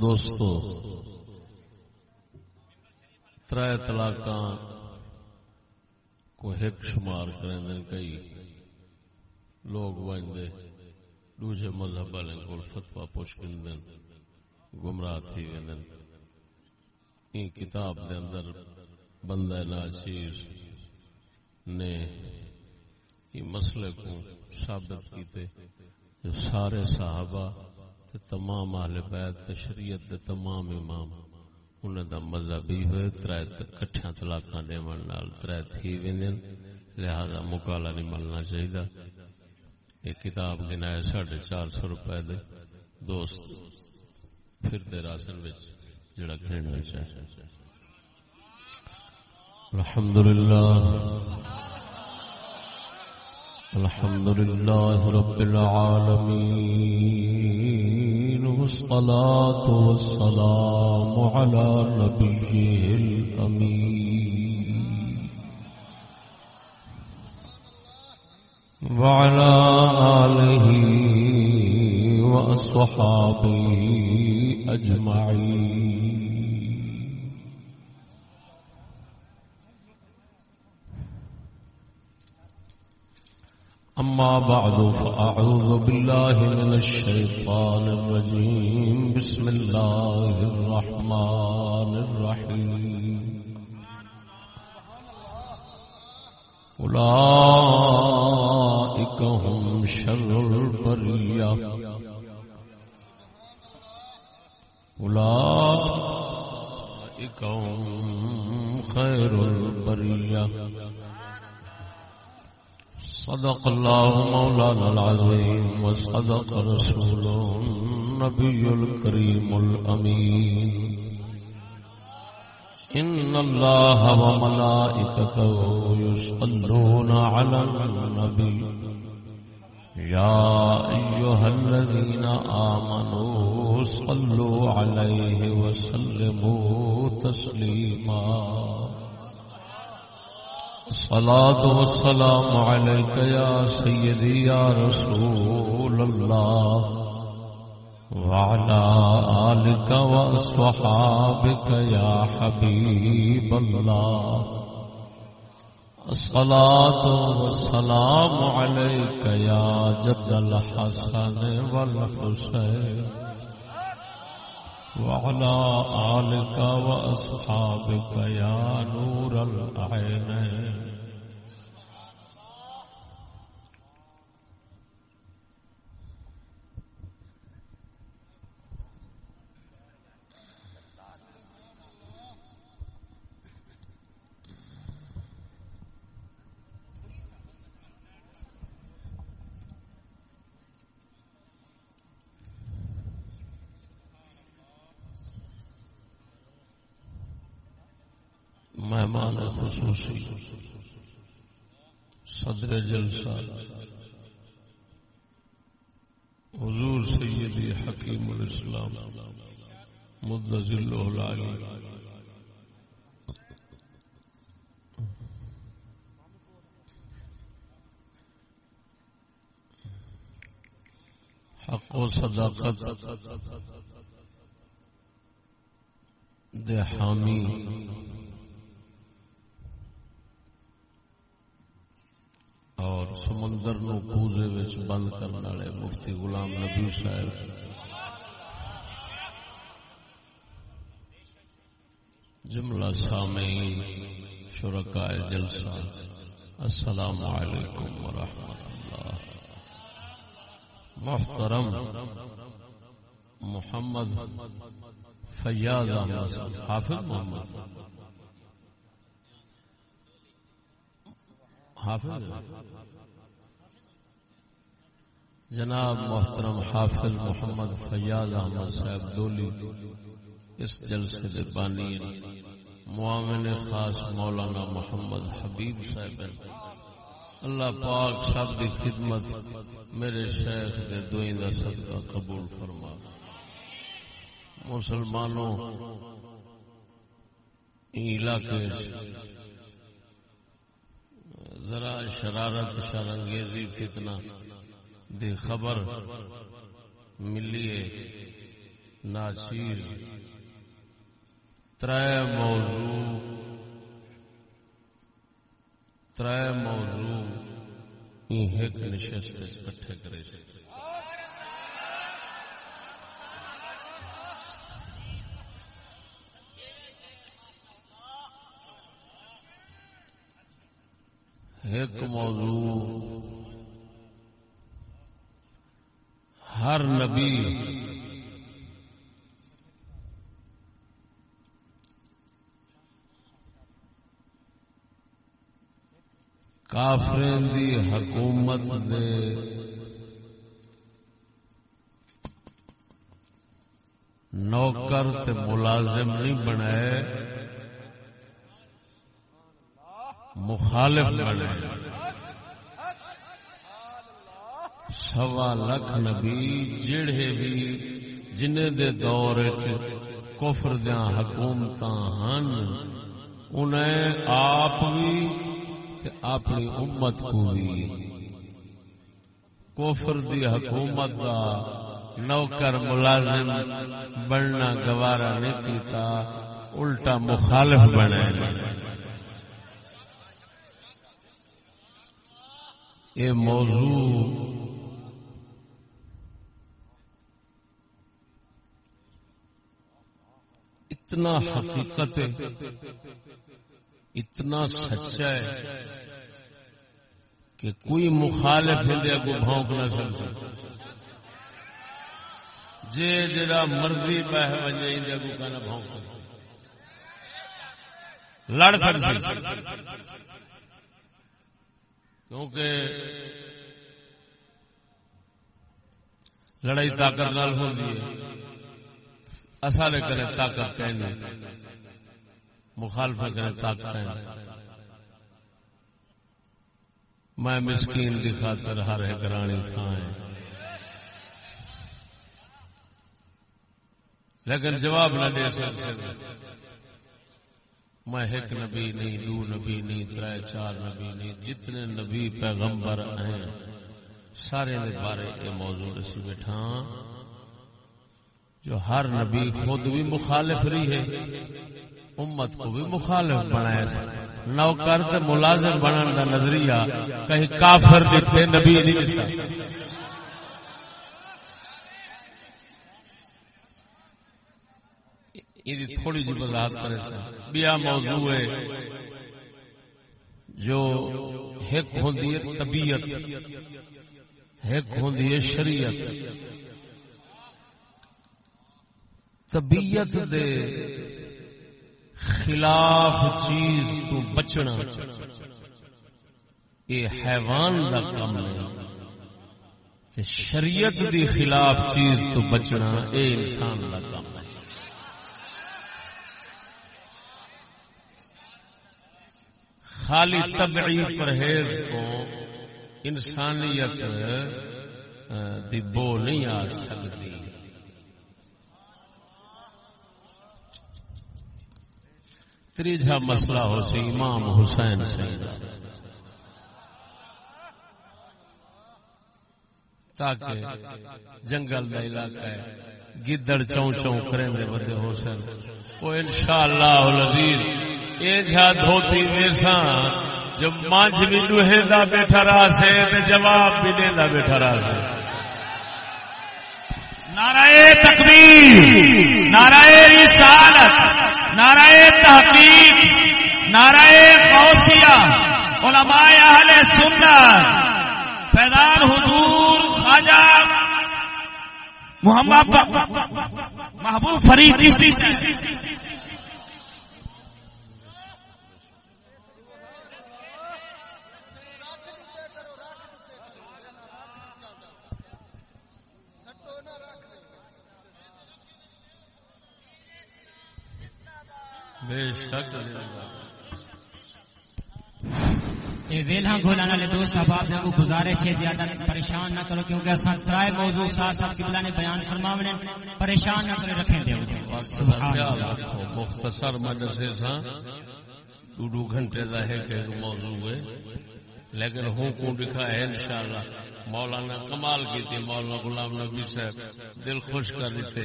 دوستو تر طلاق کو ایک شمار کریں دن کئی۔ لوگ بنتے دوسرے مذہب والے کو فتوا پوچھ کر گمراہ تھی کتاب دے اندر بندہ ناچیز نے مسئلے کو ثابت کیتے، جو سارے صحابہ تے تمام اہل بیت تے شریعت دے تمام امام، انہاں دا مذہبی ہوئے ترے کٹھیاں طلاقاں دیون نال، ترے تھی ویندن لہذا مکالا نہیں ملنا چاہیے ایک کتاب گنائے ساڑھے چار سو روپے دے۔ دوست پھر دے راسن وچ جڑا گھننا چاہیے الحمدللہ۔ الحمد لله رب العالمين والصلاة والسلام على نبيه الأمين. وعلى آله وأصحابه أجمعين. أما بعد، فأعوذ بالله من الشيطان الرجيم. بسم الله الرحمن الرحيم. أولئك هم شر البرية. أولئك هم خير البرية. صدق الله مولانا العظيم وصدق رسوله النبي الكريم الأمين. إن الله وملائكته يصلون على النبي. يا أيها الذين آمنوا صلوا عليه وسلموا تسليماً. الصلاة والسلام عليك يا سيدي يا رسول الله وعلى آلك وأصحابك يا حبيب الله الصلاة والسلام عليك يا جد الحسن والحسين وعلى آلك وأصحابك يا نور العينين مہمان خصوصی۔ صدر جلسہ۔ حضور سیدی حکیم الاسلام۔ مدزل حق و صداقت۔ دے حامی اور سمندر نو کوزے وچ بند کرنے والے مفتی غلام نبی صاحب۔ جملہ سامعین شرکاء جلسہ۔ السلام علیکم ورحمۃ اللہ۔ محترم محمد فیاض احمد، حافظ محمد۔ حافظ. جناب محترم حافظ محمد فیاض احمد صاحب دولی اس جلسے دے بانی، معاون خاص مولانا محمد حبیب صاحب اللہ پاک سب کی خدمت میرے شیخ دے دوئیں دا صدقہ قبول فرما۔ مسلمانوں علاقے ذرا شرارت شرنگیزی فتنہ۔ دے خبر ملیے ہے، ناچیر۔ تر موضوع تر موضوع ایک نشست کٹھے کرے۔ سے ایک موضوع ہر نبی کافرین دی حکومت دے نوکر تے ملازم نہیں بنائے مخالف سوا لکھ نبی جڑے بھی جن دے دور کفر دیا حکومت ہن انہیں آپ بھی اپنی امت کو بھی کوفر دی حکومت دا نوکر ملازم بننا گوارا نہیں کیتا الٹا مخالف بنے۔ یہ موضوع اتنا حقیقت ہے، اتنا سچا ہے کہ کوئی مخالف ہندے کو بھونک نہ سکتا جے جرا مرضی بہ بنے ہندے کو کہنا بھونک لڑ سکتے کیونکہ لڑائی طاقت نال ہوتی ہے۔ اصل کرے طاقت کہنے مخالف کرے طاقت میں مسکین کی خاطر ہر ایک رانی کھائیں لیکن جواب نہ دے سکتے۔ میں ایک نبی نہیں، دو نبی نہیں تر چار نبی نہیں، جتنے نبی پیغمبر ہیں، سارے بارے یہ موضوع اسی بیٹھا۔ جو ہر نبی خود بھی مخالف رہی ہے، امت کو بھی مخالف بنایا نوکر تے ملازم بننے کا نظریہ، کہیں کافر دیتے نبی نہیں دیتا یہ تھوڑی جی وضاحت کرے بیا موضوع ہے جو ایک ہوندی ہے طبیعت ایک ہوندی ہے شریعت۔ طبیعت دے خلاف چیز تو بچنا، یہ حیوان کا کام ہے۔ شریعت دی خلاف چیز تو بچنا یہ انسان کا کام ہے خالی طبعی پرہیز کو انسانیت دی بو نہیں آ سکتی۔ تیجا مسئلہ ہو سی امام حسین سے۔ تاکہ جنگل کا علاقہ ہے، گدڑ چون چون کریں دے بندے حسین۔ وہ انشاءاللہ العزیز اے جھا دھوتی ویسا جب مانج بھی دوہے دا بیٹھا رہا سے، تے جواب بھی دے دا بیٹھا رہا سے۔ نعرہ تکبیر، نعرہ رسالت، نعرہ تحقیق، نعرہ غوثیہ، علماء اہل سنت، فیضان حضور خواجہ محمد محبوب فرید چشتی ویلا والے دوست احباب گزارش ہے زیادہ پریشان نہ کرو کیونکہ اصل ترائے موضوع ساتھ ساتھ قبلہ نے بیان فرماونے پریشان نہ کرے رکھیں دے مختصر مدرسے سا دو دو گھنٹے دا ہے کہ موضوع ہے لیکن ہوں کو دکھا ہے انشاءاللہ۔ مولانا کمال کی تھی، مولانا غلام نبی صاحب۔ دل خوش کر دیتے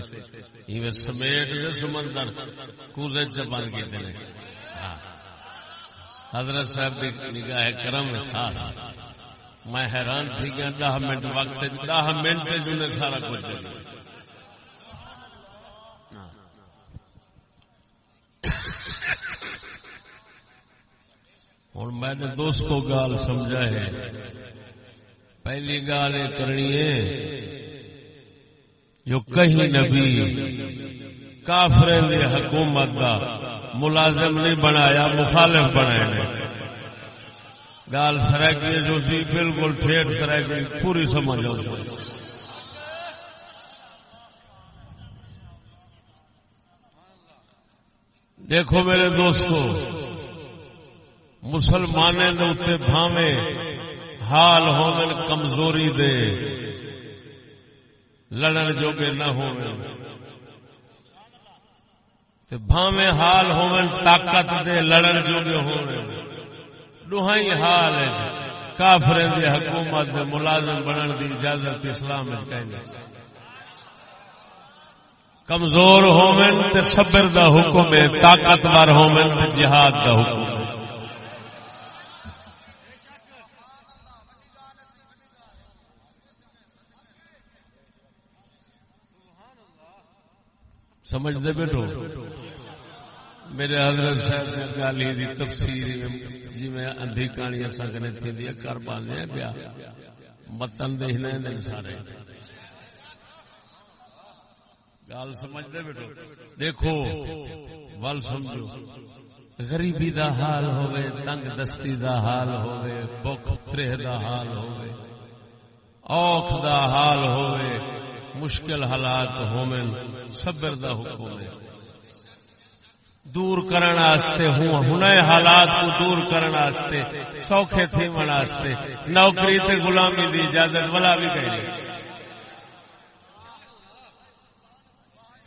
یہ سمیٹ دے سمندر۔ کوزے چبان کی دینے ہاں۔ حضرت صاحب کی نگاہ کرم خاص۔ میں حیران تھی کہ دہ منٹ وقت دہ منٹ جو نے سارا کچھ دے دیا ہوں میں نے دوستو گال سمجھا ہے۔ پہلی گال یہ کرنی ہے جو کہیں نبی کافر نے حکومت کا ملازم نہیں بنایا، مخالف بنایا گال سرکی جو سی، بالکل ٹھیک سرکی، پوری سمجھ آ دیکھو میرے دوستو مسلمان بھاوے حال ہومن کمزوری دے۔ لڑن جوگے نہ ہو بھاوے حال ہومن طاقت دے، لڑن جوگے ہو حال ہے جی۔ کافر دی حکومت دے ملازم بنن دی اجازت اسلام کہیں گے۔ کمزور ہومن تے صبر دا حکم ہے، طاقتور ہومن تے جہاد دا حکم ہے سمجھ دے بیٹھو میرے حضرت صاحب نے گالی دی تفسیر جی میں اندھی کہانی سکنے تھی دی کر باندھے گیا متن دیکھنے دن سارے۔ گال سمجھ دے بیٹھو دیکھو ول سمجھو۔ غریبی دا حال ہوئے تنگ دستی دا حال ہوئے بخ ترہ دا حال ہوئے اوکھ دا حال ہوئے مشکل حالات ہومن صبر دا حکم ہے دور کرن واسطے ہوں ہنے حالات کو دور کرن واسطے، سوکھے تھیمن واسطے، نوکری تے غلامی دی اجازت ولا بھی کہے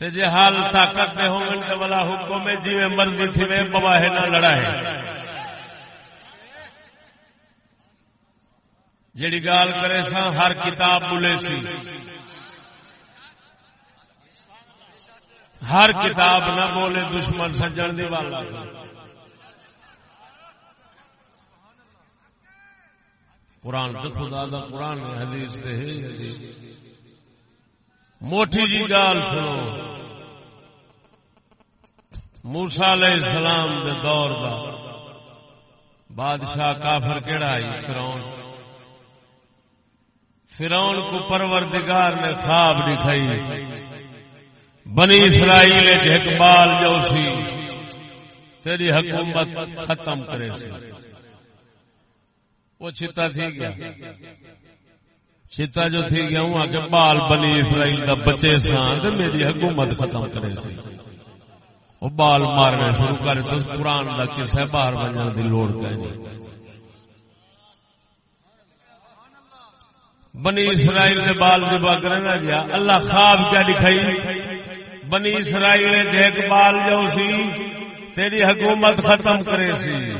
تے جے حال طاقت دے ہوں تے ولا حکم ہے جی میں مرضی تھی میں بواہ نہ لڑا ہے جیڑی گال کرے سا ہر کتاب بولے سی۔ ہر کتاب نہ بولے دشمن سجن دی والا۔ قرآن تو خدا دا قرآن حدیث دے موٹی جی گال سنو۔ موسا علیہ السلام دے دور دا بادشاہ کافر کیڑا آئی فرون فرون کو پروردگار نے خواب دکھائی۔ بنی اسرائیل اقبال جو سی، تیری حکومت ختم کرے سی۔ وہ چتا تھی گیا۔ چتا جو تھی گیا ہوں کہ بال بنی اسرائیل کا بچے سان تو میری حکومت ختم کرے سی۔ وہ بال مارنے شروع کرے تو قرآن کا کسے باہر بننے کی لوڑ کہیں بنی اسرائیل کے بال دبا کرنا گیا، اللہ خواب کیا دکھائی؟ بنی اسرائیل اقبال جو سی، تیری حکومت ختم کرے سی۔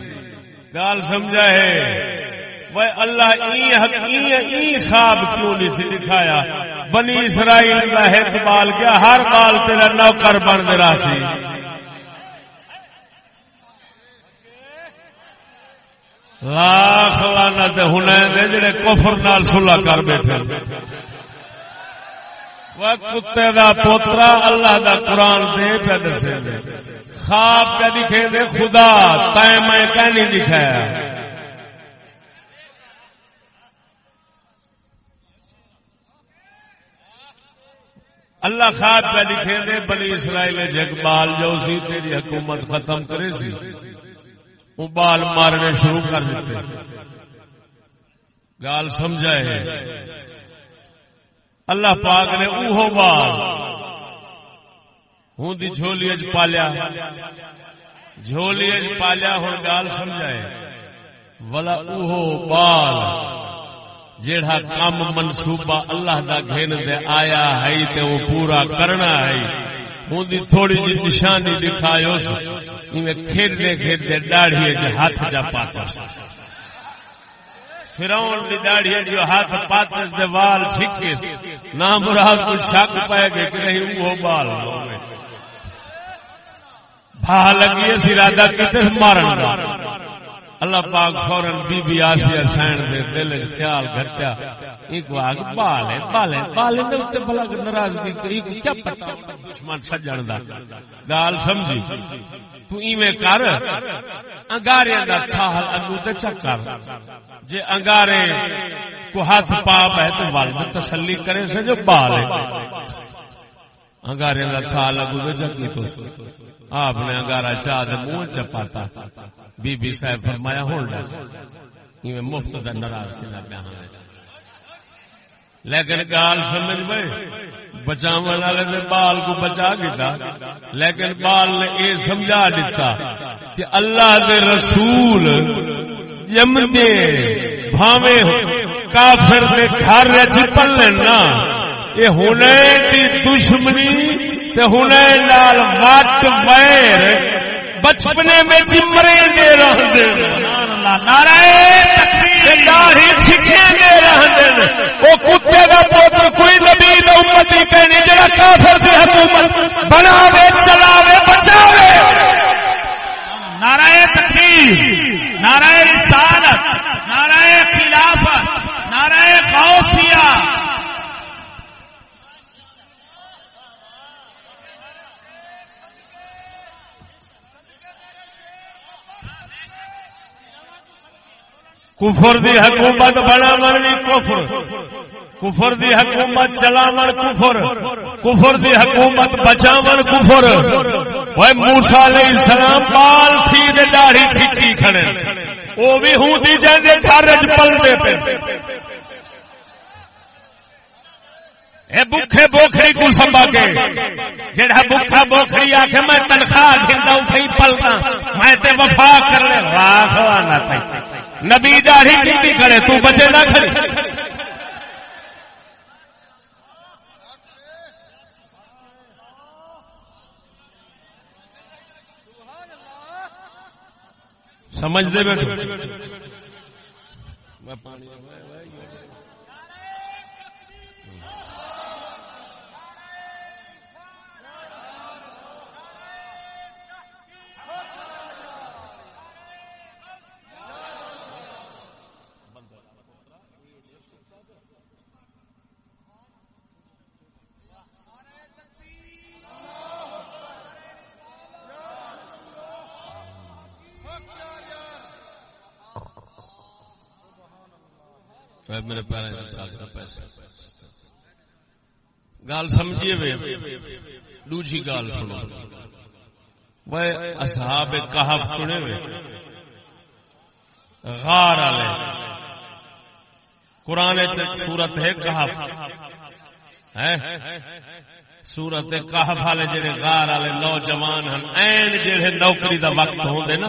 گال سمجھا ہے؟ وہ اللہ، ای خواب کیوں نہیں سی دکھایا؟ بنی اسرائیل کا اقبال کیا؟ ہر بال تیرا نوکر بن دے رہا سی۔ لاکھ لانا ہن جڑے کفر نال سلا کر بیٹھے۔ کتے دا پوترا اللہ دا قرآن دے پہ دسے دے۔ خواب پہ دکھے دے، خدا، تائیں میں کہ نہیں دکھایا اللہ خواب پہ لکھے دے، بنی اسرائیل جگبال جو سی، تیری حکومت ختم کرے سی۔ وہ بال مارنے شروع کر دیتے۔ گال سمجھائے۔ اللہ پاک نے اوہو بال ہوں دی جھولی اج پالیا۔ جھولی اج پالیا ہوں گال سمجھائے۔ ولا اوہو بال جیڑا کام منصوبہ اللہ دا گھن دے آیا ہے تے وہ پورا کرنا ہے۔ ہوں دی تھوڑی جی نشانی دکھائیو سو۔ انہیں کھیلنے کھیلنے ڈاڑھی ہاتھ جا پاتا۔ فراؤن دی داڑھی جو ہاتھ پاتس دے وال چھکے، نہ مراد کو شک پائے گے کہ نہیں، وہ بال بھا لگی اس ارادہ کتے مارن گا۔ اللہ پاک فورن بی بی آسیہ سین دے دل خیال گھٹیا۔ ایک واگ بال ہے بال ہے، بال دے اوتے بھلا ناراضگی کری کیا پتہ دشمن سجن دا۔ گال سمجھی۔ تو ایویں کر انگارے دا تھال اگو تے چکر۔ جے انگارے کو ہاتھ پا ہے تو والد تسلی کرے سے جو بال ہے۔ انگارے دا تھال اگو تے جگی تو۔ آپ نے انگارا چاہ دے منہ چپاتا۔ بی بی صاحب فرمایا، ہون لگا مفت دا ناراض تھی لگا ہاں لیکن گال سمجھ بھائی بچاو والے نے بال کو بچا دیتا لیکن بال نے یہ سمجھا دیتا کہ اللہ دے رسول جمدے بھاوے کافر دے گھر دی دشمنی تے نال بچپنے میں چمرے دے رہ دے داڑھی چھکے دے رہ دے کتے کا پوتر کوئی نبی امتی کہنی جڑا کافر حکومت بناوے چلاوے بچاوے نعرہ تکبیر نعرہ رسالت نعرہ خلافت نعرہ غوثیہ کفر دی حکومت بنا مرنی کفر. کفر دی حکومت چلا من کفر. کفر دی حکومت بچا من کفر. وہ موسا علیہ السلام پال تھی دے داڑھی چھچی کھڑے. وہ بھی ہوں دی جائیں گھر پلتے پہ بکھے بوکھری کو سمبا کے. جڑا بکھا بوکھری آ کے میں تنخواہ گھندا اٹھئی پلتا. میں تے وفا کر لے واہ واہ نہ نبی داڑھی چیتی کرے تو بچے نہ کھڑے۔ سمجھ دے بیٹھو۔ میں پانی میرے پیسے گال سمجھیے دوسری گال سنو۔ وہ اصحاب کہف سنے وے۔ غار والے۔ قرآن سورت ہے کہف۔ سورت کہف والے جڑے غار والے نوجوان ہیں این جڑے نوکری دا وقت ہوندے نا،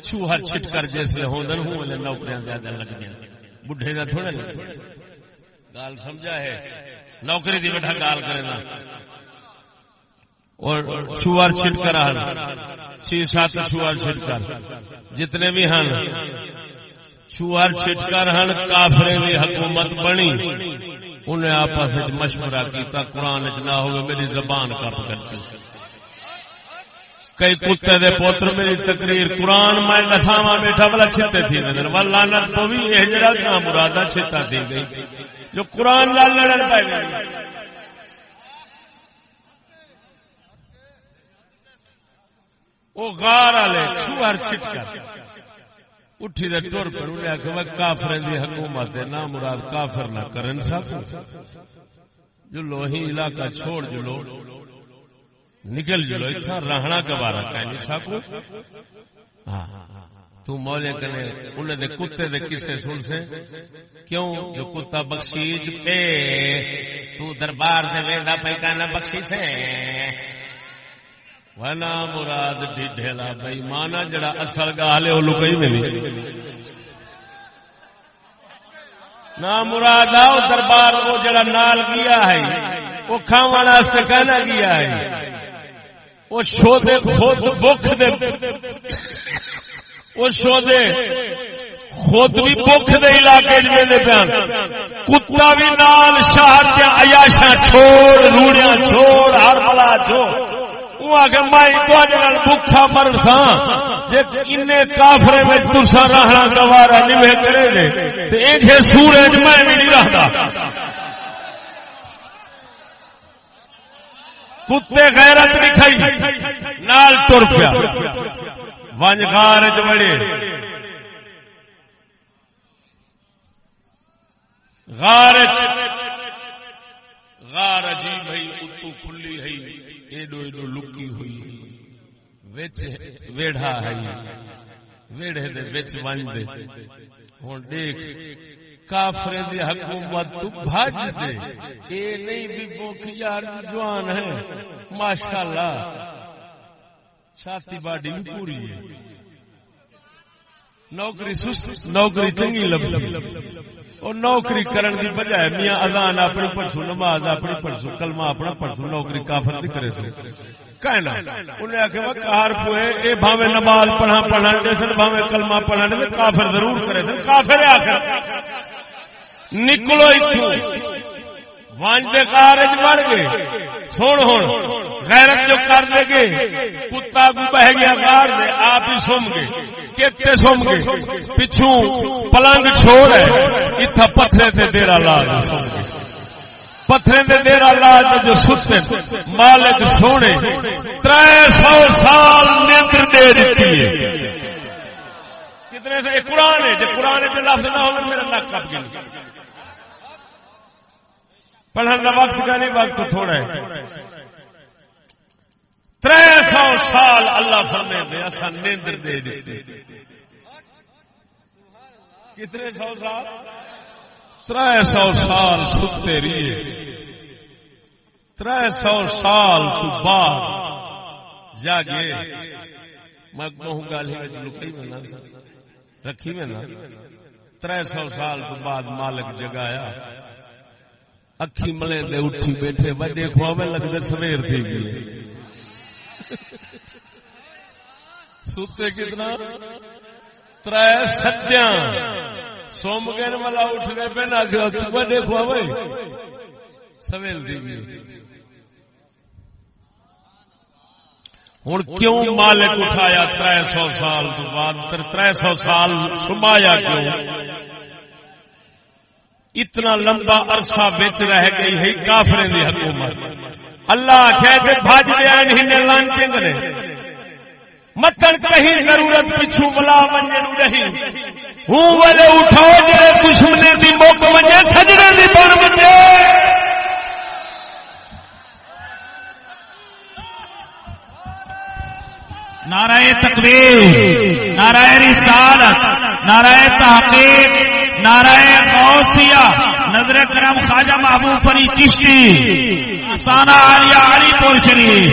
چوہر چھٹ کر جیسے ہوندے ہوں نوکریاں زیادہ لگ جائیں بڈھے کا تھوڑا گال سمجھا ہے۔ نوکری دی بیٹھا گال کرے نا اور چوار چھٹ کر چھ سات چوار چھٹ کر۔ جتنے بھی ہیں چوہر چھٹ کر ہن۔ کافرے دی حکومت بنی۔ انہیں آپس مشورہ کیتا۔ قرآن نہ ہوئے، میری زبان کپ کرتی کئی کتے دے پوتر میری تقریر قرآن میں نساوا بیٹھا بلا چھتے تھی نظر۔ لانت تو بھی یہ جڑا نہ مرادا چھتا تھی گئی۔ جو قرآن لال لڑن پہ گئی۔ وہ غار والے چوہر چھٹ کر اٹھی دے ٹر پر انہیں آخر کافر دی حکومت نہ مراد کافر نہ کرن سکو جو لوہی علاقہ چھوڑ جو لو نکل جلو اتنا رہنا گوارا کہیں ساکو؟ ہاں، ہاں، ہاں، تو مولے کنے انہیں دے کتے دے کسے سن سے۔ کیوں؟ جو کتا بخشیج اے تو دربار دے ویدہ پہ کہنا بخشیج سے۔ ونا مراد ڈھیلا بھائی، مانا جڑا اصل گالے وہ لکئی میں نہ مراد آؤ دربار، وہ جڑا نال گیا ہے، وہ کھاوانا اس کہنا گیا ہے۔ وہ شودے خود بخ دے۔ وہ شودے خود بھی بخ دے علاقے جی پیان کتا بھی نال شہر کے چھوڑ، روڑیاں چھوڑ، ہر بلا چھوڑ۔ بکھا کافرے میں رہنا گوارا نہیں کرے سورج میں نہیں کتے غیرت دکھائی نال تر پیا۔ ونج غار چ بڑے غار غار عجیب ہے اتو کھلی ہے ایڈو ایڈو لکی ہوئی۔ وچ ویڑھا ہے ویڑھے دے وچ ونج۔ دے ہن دیکھ۔ کافر دی حکومت تو بھاج دے۔ اے نہیں بھی بوکھ یار جوان ہے ماشاءاللہ۔ چھاتی باڈی بھی پوری ہے۔ نوکری سست نوکری چنگی لبسی اور نوکری کرن دی بجائے میاں اذان اپنی پڑھسو، نماز اپنی پڑھسو، کلمہ اپنا پڑھسو، نوکری کافر دی کرے سو۔ کہنا انہیں آکھے وہ کہار پوئے، اے بھاوے نماز پڑھا پڑھا دے سن بھاوے کلمہ پڑھا دے کافر ضرور کرے سن۔ کافر آکھر نکلو ایتھو وانج کارج بڑھ گئے سن ہن غیرت جو کر دے گے کتا کو بہ گیا گار دے آپ ہی سم گے کتے سم گے پچھوں پلنگ چھوڑ ہے اتھا پتھرے تے دیرا لا دے سم گے پتھرے تے دیرا لا دے جو ستے مالک سونے ترائے سو سال نیندر دے دیتی ہے کتنے سے قرآن ہے، جو قرآن ہے جو لفظ نہ ہو، میرا نک کپ گئی پڑھنے کا وقت کا نہیں، وقت تھوڑا ہے۔ تر سو سال اللہ فرمے دے اصا نیندر دے دیتے۔ کتنے سو سال؟ تر سو سال ستے رہیے۔ تر سو سال تو بعد جاگے۔ میں کہوں گا لکئی میں رکھی میں نا؟ تر سو سال تو بعد مالک جگایا اکھی ملے دے اٹھی بیٹھے۔ بھائی دیکھو ہمیں لگتے سویر تھی گئی۔ سوتے کتنا؟ تر سجا سوم گئے ملا اٹھ گئے پہ نہ دیکھو بھائی سویر تھی گئی۔ ہوں کیوں مالک اٹھایا تر سو سال تو بعد؟ تر سو سال سمایا کیوں؟ اتنا لمبا عرصہ بچ رہ گئی ہے کافرے دی حکومت۔ اللہ کہتے بھاج لیا انہیں لان کنگ نے۔ متن کہیں ضرورت پچھو ملا منجن نہیں۔ ہوں والے اٹھاؤ جے دشمنے دی موک منجے سجنے دی بن منجے۔ نعرہ تکبیر نعرہ رسالت، نعرہ تحقیق، نعرہ غوثیہ، نظر کرم خواجہ محبوب فری چشتی آستانہ علی علی پور شریف۔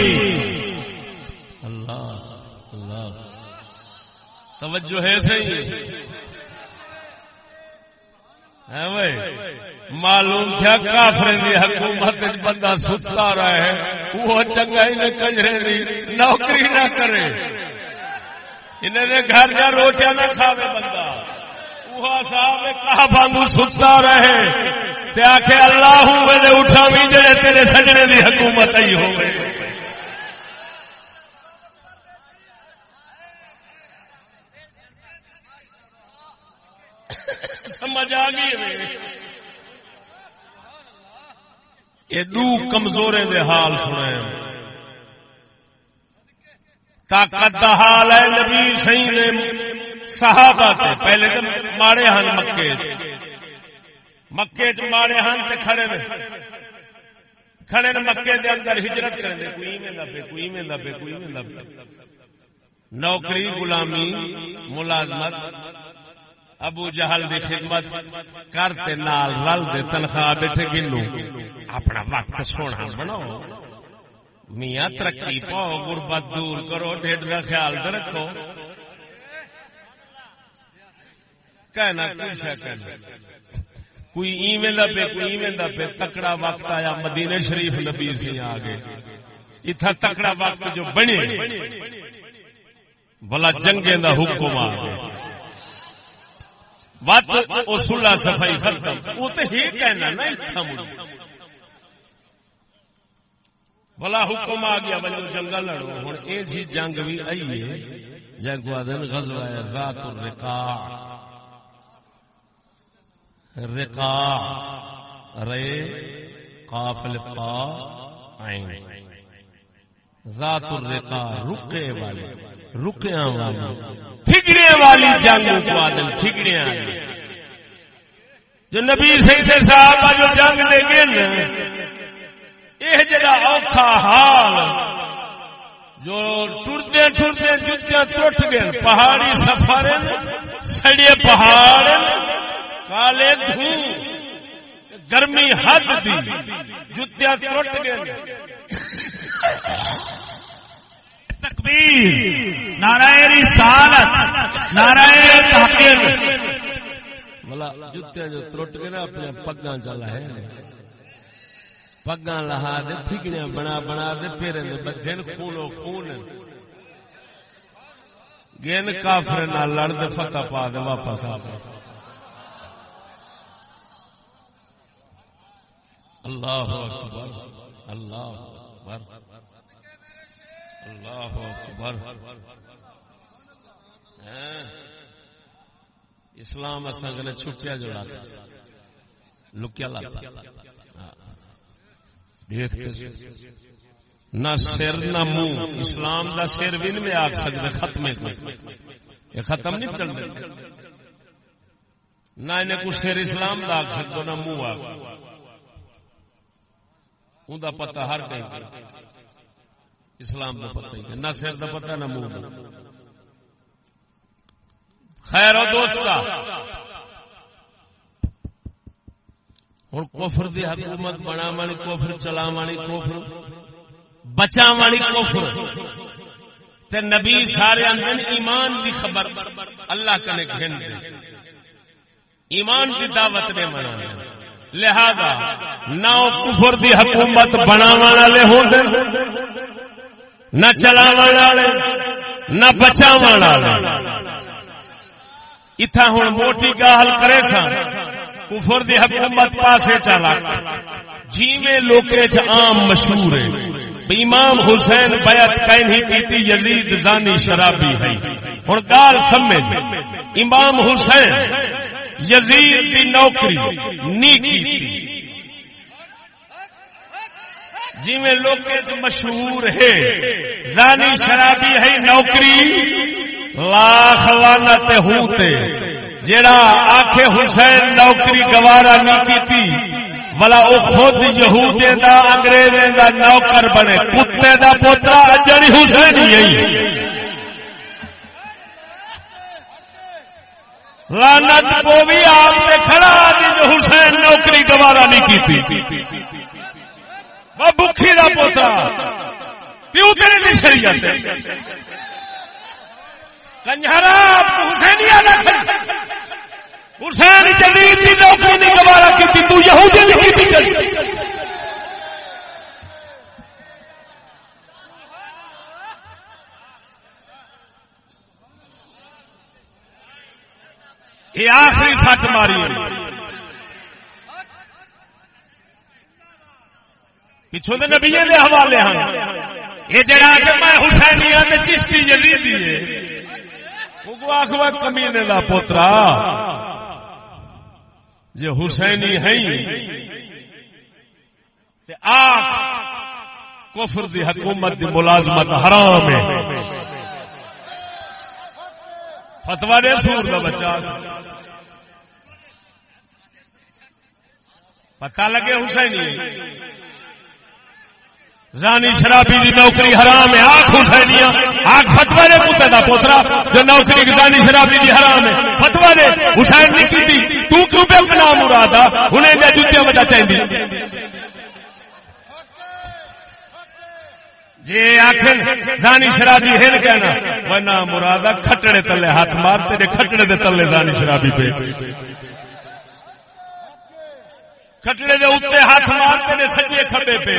اللہ اللہ۔ توجہ ہے صحیح۔ معلوم کیا کافر دی حکومت بندہ ستا رہا ہے؟ وہ چنگا ہی کنجرے دی نوکری نہ کرے۔ انہیں گھر جا روٹیاں نہ کھاوے بندہ۔ وہ صاحب کہا بانگو ستا رہے تے آکھے، اللہ ہوں اٹھا بھی جڑے تیرے سجنے دی حکومت ہی ہو گئے سمجھ آ گئی ایڈو کمزورے دے حال سنے طاقت دا حال ہے نبی صحیح نے صحابہ تے، پہلے تو ماڑے ہن مکے۔ مکے چ ماڑے ہن تے کھڑے نے۔ کھڑے نے مکے دے اندر ہجرت کرن دے۔ کوئی میں لبے کوئی میں لبے کوئی میں لبے نوکری، غلامی، ملازمت ابو جہل دی خدمت کرتے نال رل دے تنخواہ بیٹھے گنو اپنا وقت سونا بناؤ۔ میاں ترقی پاؤ، غربت دور کرو ڈیڈ کا خیال رکھو۔ کہنا کوئی شا کہنا۔ کوئی ایویں دا پہ کوئی ایویں دا پہ تکڑا وقت آیا مدینے شریف نبی سے آ گئے۔ اتنا تکڑا وقت جو بنے، بلا جنگے دا حکم آ گیا وت او سلا صفائی ختم۔ وہ تو ہی کہنا نا اتنا مڑ۔ بلا حکم آ گیا بلو جنگل لڑو۔ ہوں یہ جی جنگ بھی آئی ہے جنگ غزوہ رات الرقاع۔ رقاع رے قافل قا عین۔ ذات الرقاع رکے والے رکیاں والی ٹھگڑے والی جنگ کو آدم جو نبی صحیح سے صاحب جو جنگ دے گئے یہ جڑا اوکھا حال، جو ٹرتے ٹرتے جتیاں ٹوٹ گئے، پہاڑی سفر سڑے پہاڑ کالے دھوں، گرمی حد دی، جتیاں ٹوٹ گئے۔ تکبیر نعرہ رسالت، نعرہ تحقیق۔ ملا جتیاں جو ٹوٹ گئے نا اپنے پگاں چلا ہے۔ پگا لہا دے تھکڑیاں بنا بنا دے، پیرے دے بدھن خونو خون گین کافر نہ لڑ دے فتح پا دے، واپس آ اللہ اکبر اللہ اکبر۔ اللہ اکبر۔ ہاں۔ اسلام اسنگ نے چھپیا جڑا لکیا لاتا ہاں۔ نہ سر نہ منہ۔ اسلام دا سر بھی نہیں آخ سکتے ختم یہ ختم نہیں چل رہا نہ انہیں کچھ سر اسلام دا آخ سکتے نہ منہ آخ ان کا پتا ہر ٹائم اسلام دا پتہ ہی نہ سر دا پتہ، نہ منہ خیر ہو دوست ہوں کوفر دی حکومت بنا والی کوفر چلا والی کوفر بچا والی کوفر تے نبی سارے اندر ایمان دی خبر، اللہ کنے گھن دے۔ ایمان دی دعوت نے منا لہذا، نہ کفر دی حکومت بنا والے ہوں نہ چلا والے، نہ بچا والے۔ اتھا ہوں موٹی گاہل کرے سن کفر دی حکومت پاسے چلا جی لوکے چ عام مشہور ہے۔ امام حسین بیعت کہیں کیتی، یزید زانی شرابی ہے۔ ہن گال سمجھ، امام حسین یزید دی نوکری نی کیتی جی میں لوکے مشہور ہے۔ زانی شرابی ہے نوکری۔ لاکھ لعنت ہوتے جڑا آخ حسین نوکری گوارا نہیں کی بلا وہ خود یہودے دا، انگریزے دا نوکر بنے۔ کتے دا پوترا جڑی حسین یہی لانت کو بھی آپ نے کھڑا جو حسین نوکری گوارا نہیں کی وہ بکھی دا پوترا پیو تیرے نہیں شریعت کنجارا حسین حسین جدید کی نوکری نہیں گوارا کی تو یہودی نہیں کی یہ آخری سچ ماری پچھوں کے نبی حوالے ہیں یہ جڑا میں حسینی چشتی جدید ہے آخوا کمینے کا پوترا جی حسینی ہے کفر دی حکومت دی ملازمت حرام ہے فتوا دے سور کا بچہ پتہ لگے حسینی زانی شرابی دی نوکری حرام ہے آخ حسینیا آخ فتوا دے پوتے دا پوترا، جو نوکری کی زانی شرابی دی حرام ہے۔ فتوا دے حسین نہیں کی تو کیوں پہ اپنا مرادا انہیں دے جوتیاں بچا چاہیے جی آخر زانی شرابی ہے کہنا۔ ورنہ مرادا کھٹڑے تلے ہاتھ مارتے دے کھٹڑے دے تلے زانی شرابی پہ۔ کٹڑے دے اتنے ہاتھ مارتے نے سجے کھبے پہ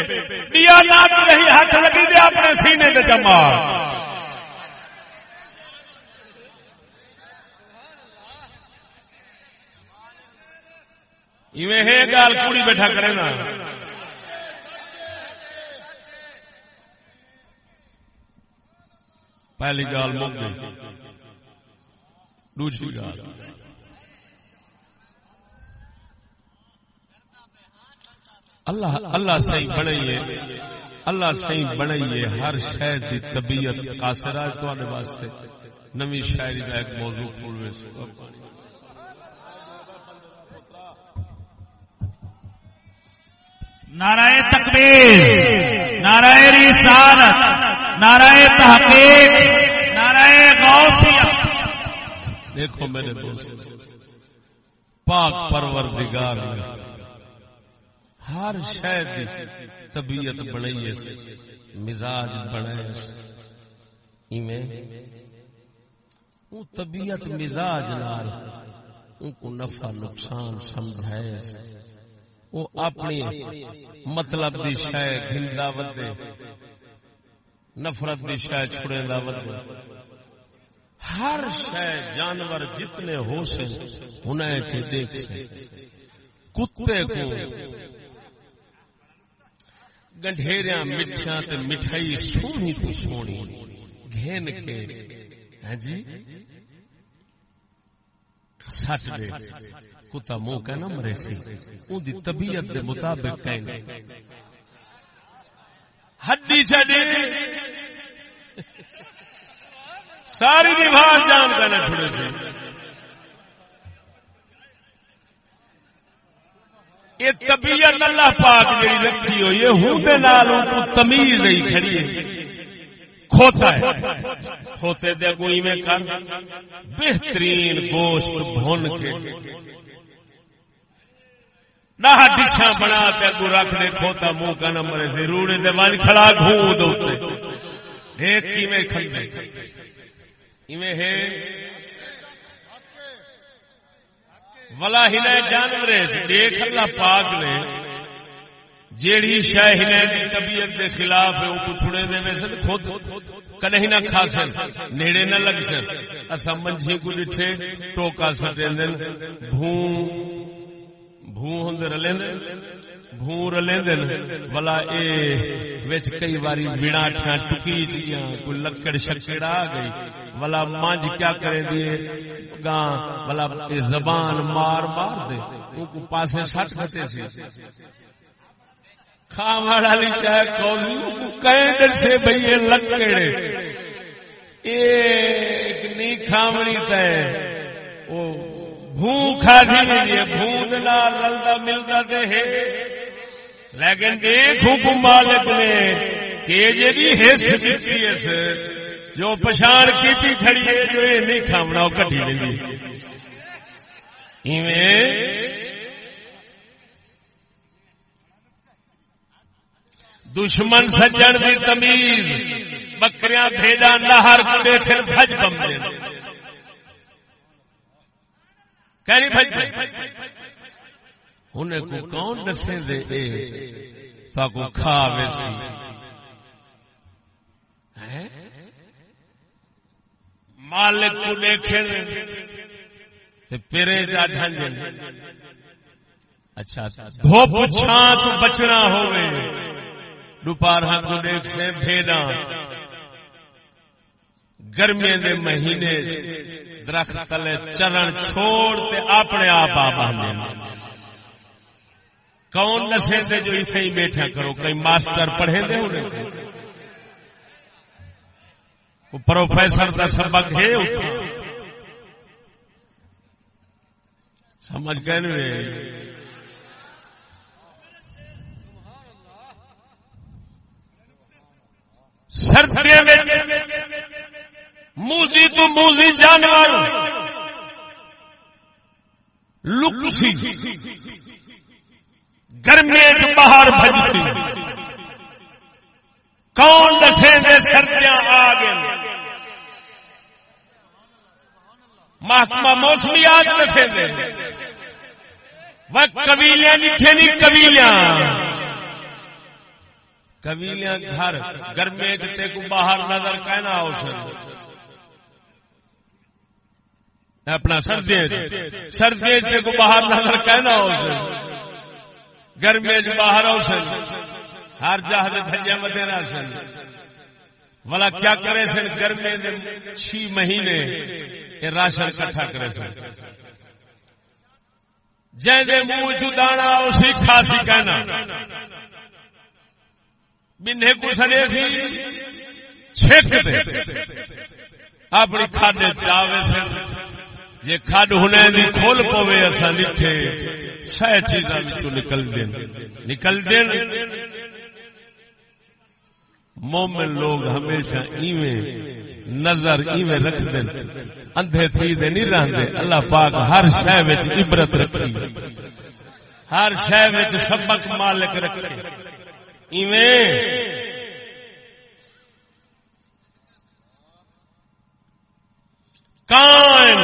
دیا نات رہی ہاتھ لگی دے اپنے سینے دے جما ایویں ہے گال کوڑی بیٹھا کرے نا۔ پہلی گال مک گئی دوسری گال۔ اللہ اللہ صحیح بنائیے। اللہ صحیح بنائیے ہر شہر کی طبیعت قاصرہ تھوڑے واسطے। نوی شاعری کا ایک موضوع کھولوے نعرہ تکبیر نعرہ رسالت نعرہ تحقیق نعرہ غوثیہ دیکھو میرے دوست پاک پروردگار نے ہر شہر کی طبیعت بنائی مزاج بنائے او طبیعت مزاج نال ان کو نفع نقصان سمجھائے۔ وہ اپنی مطلب دی شے گھندا ودے، نفرت دی شے چھڑے دا ودے۔ ہر شے جانور جتنے ہو سے انہیں چھ دیکھ سے کتے کو گنڈھیریاں مٹھیاں تے مٹھائی سونی تو سونی۔ گھین کے ہیں جی؟ سٹ دے۔ کتا منہ کہنا مرے سی۔ ان دی طبیعت دے مطابق کہنا ہڈی چڈی ساری دیوار جان کہنا چھوڑے سے یہ طبیعت اللہ پاک جی رکھی ہوئی ہے، ہوں دے نال کو تمیز نہیں کھڑی ہے۔ کھوتا ہے۔ کھوتے دے کوئی میں کر بہترین گوشت بھون کے۔ نہ ڈشا بنا کے اگو رکھ دے، کھوتا منہ کا نمبر دے۔ روڑے دے ون کھڑا گھوں دوتے ایک کی میں کھندے۔ ایویں ہے۔ ولا ہنے جانور دیکھ اللہ پاک نے۔ جیڑی شہ ہنے دی طبیعت دے خلاف ہے وہ پچھڑے دے میں سن، خود کدی نہ کھا سن۔ نیڑے نہ لگ سن۔ اصا منجھی کو ڈٹھے ٹوکا سٹے دن، بھوں بھوں ہند رلیندے بھوں رلیندے ولا اے وچ کئی واری بنا ٹھا ٹکی جیاں کوئی لکڑ شکڑ آ گئی ولا مانج کیا کرے دیے گاں ولا زبان مار مار دے او کو پاسے سٹ کتے سی کھاوڑ والی چاہے کون کہیں سے بھئی لکڑے ایک نی کھامڑی تے او بھون کھا دی بھون نال للدا ملدا تے ہے۔ لیکن دیکھو کو مالک نے کہ جی حص دیتی ہے جو پچھان کی کھڑی ہے، جو یہ نہیں کھامنا، وہ کٹی لگی دشمن سجن کی تمیز، بکریاں بھیجا نہر کڑے پھر بج بمبے۔ انہیں کو کون دسے دے تاکو کھا ویسی مالک کو دیکھے پیرے جا ڈھنجن اچھا دھوپ چھان تو بچنا ہوئے دوپہر کو دیکھ سے بھیڑا گرمی دے مہینے درخت تلے چرن چھوڑ تے اپنے آپ آبا میں کون نشے سے جو اسے ہی بیٹھا کرو کئی ماسٹر پڑھے دے انہیں وہ پروفیسر کا سبق ہے سمجھ گئے سردیوں میں موزی تو موزی جانور۔ لکسی گرمی باہر بجتی کون دسے دے سردیاں آ گئے۔ محکمہ موسمیات دسے دے۔ وہ کبیلیاں نٹھے نہیں کبیلیاں کبیلیاں گھر گرمی چتے کو باہر نظر کہنا ہو سکتا۔ اپنا سردی سردی کو باہر نظر کہنا ہو گرمی باہر ہو سن۔ ہر جہاز تھجے مدے سن۔ والا کیا کرے سن گرمی چھ مہینے یہ راشن کٹھا کرے سن۔ جی منہ چانا اسی خاصی کہنا۔ بنے کو سنے بھی چھک دے۔ اپنی کھانے چاوے سے جی کھڈ ہونے دی کھول پوے اصا لکھے سہ چیزاں نکل دین۔ نکل دین۔ مومن لوگ ہمیشہ ایویں نظر ایویں رکھ دین۔ اندھے تھی دے نہیں رہندے۔ اللہ پاک ہر شے وچ عبرت رکھی۔ ہر شے وچ سبق مالک رکھے۔ ایویں کائن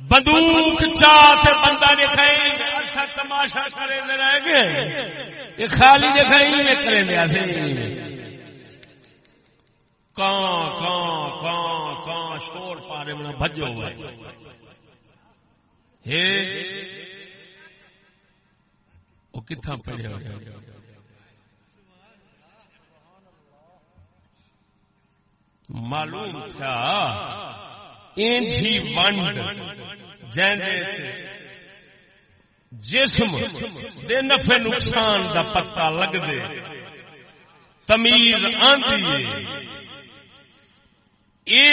بندوق چاہ بندہ دکھائی اچھا تماشا کرے رہ گئے یہ خالی دکھائی میں کرے دیا سے کان کان کان کان شور پارے میں بھجو ہوئے۔ ہے، وہ کتنا پڑے ہوئے؟ معلوم تھا۔ اینجی ونڈ جسم دے نفع نقصان دا پتہ لگ دے تمیز آندی اے۔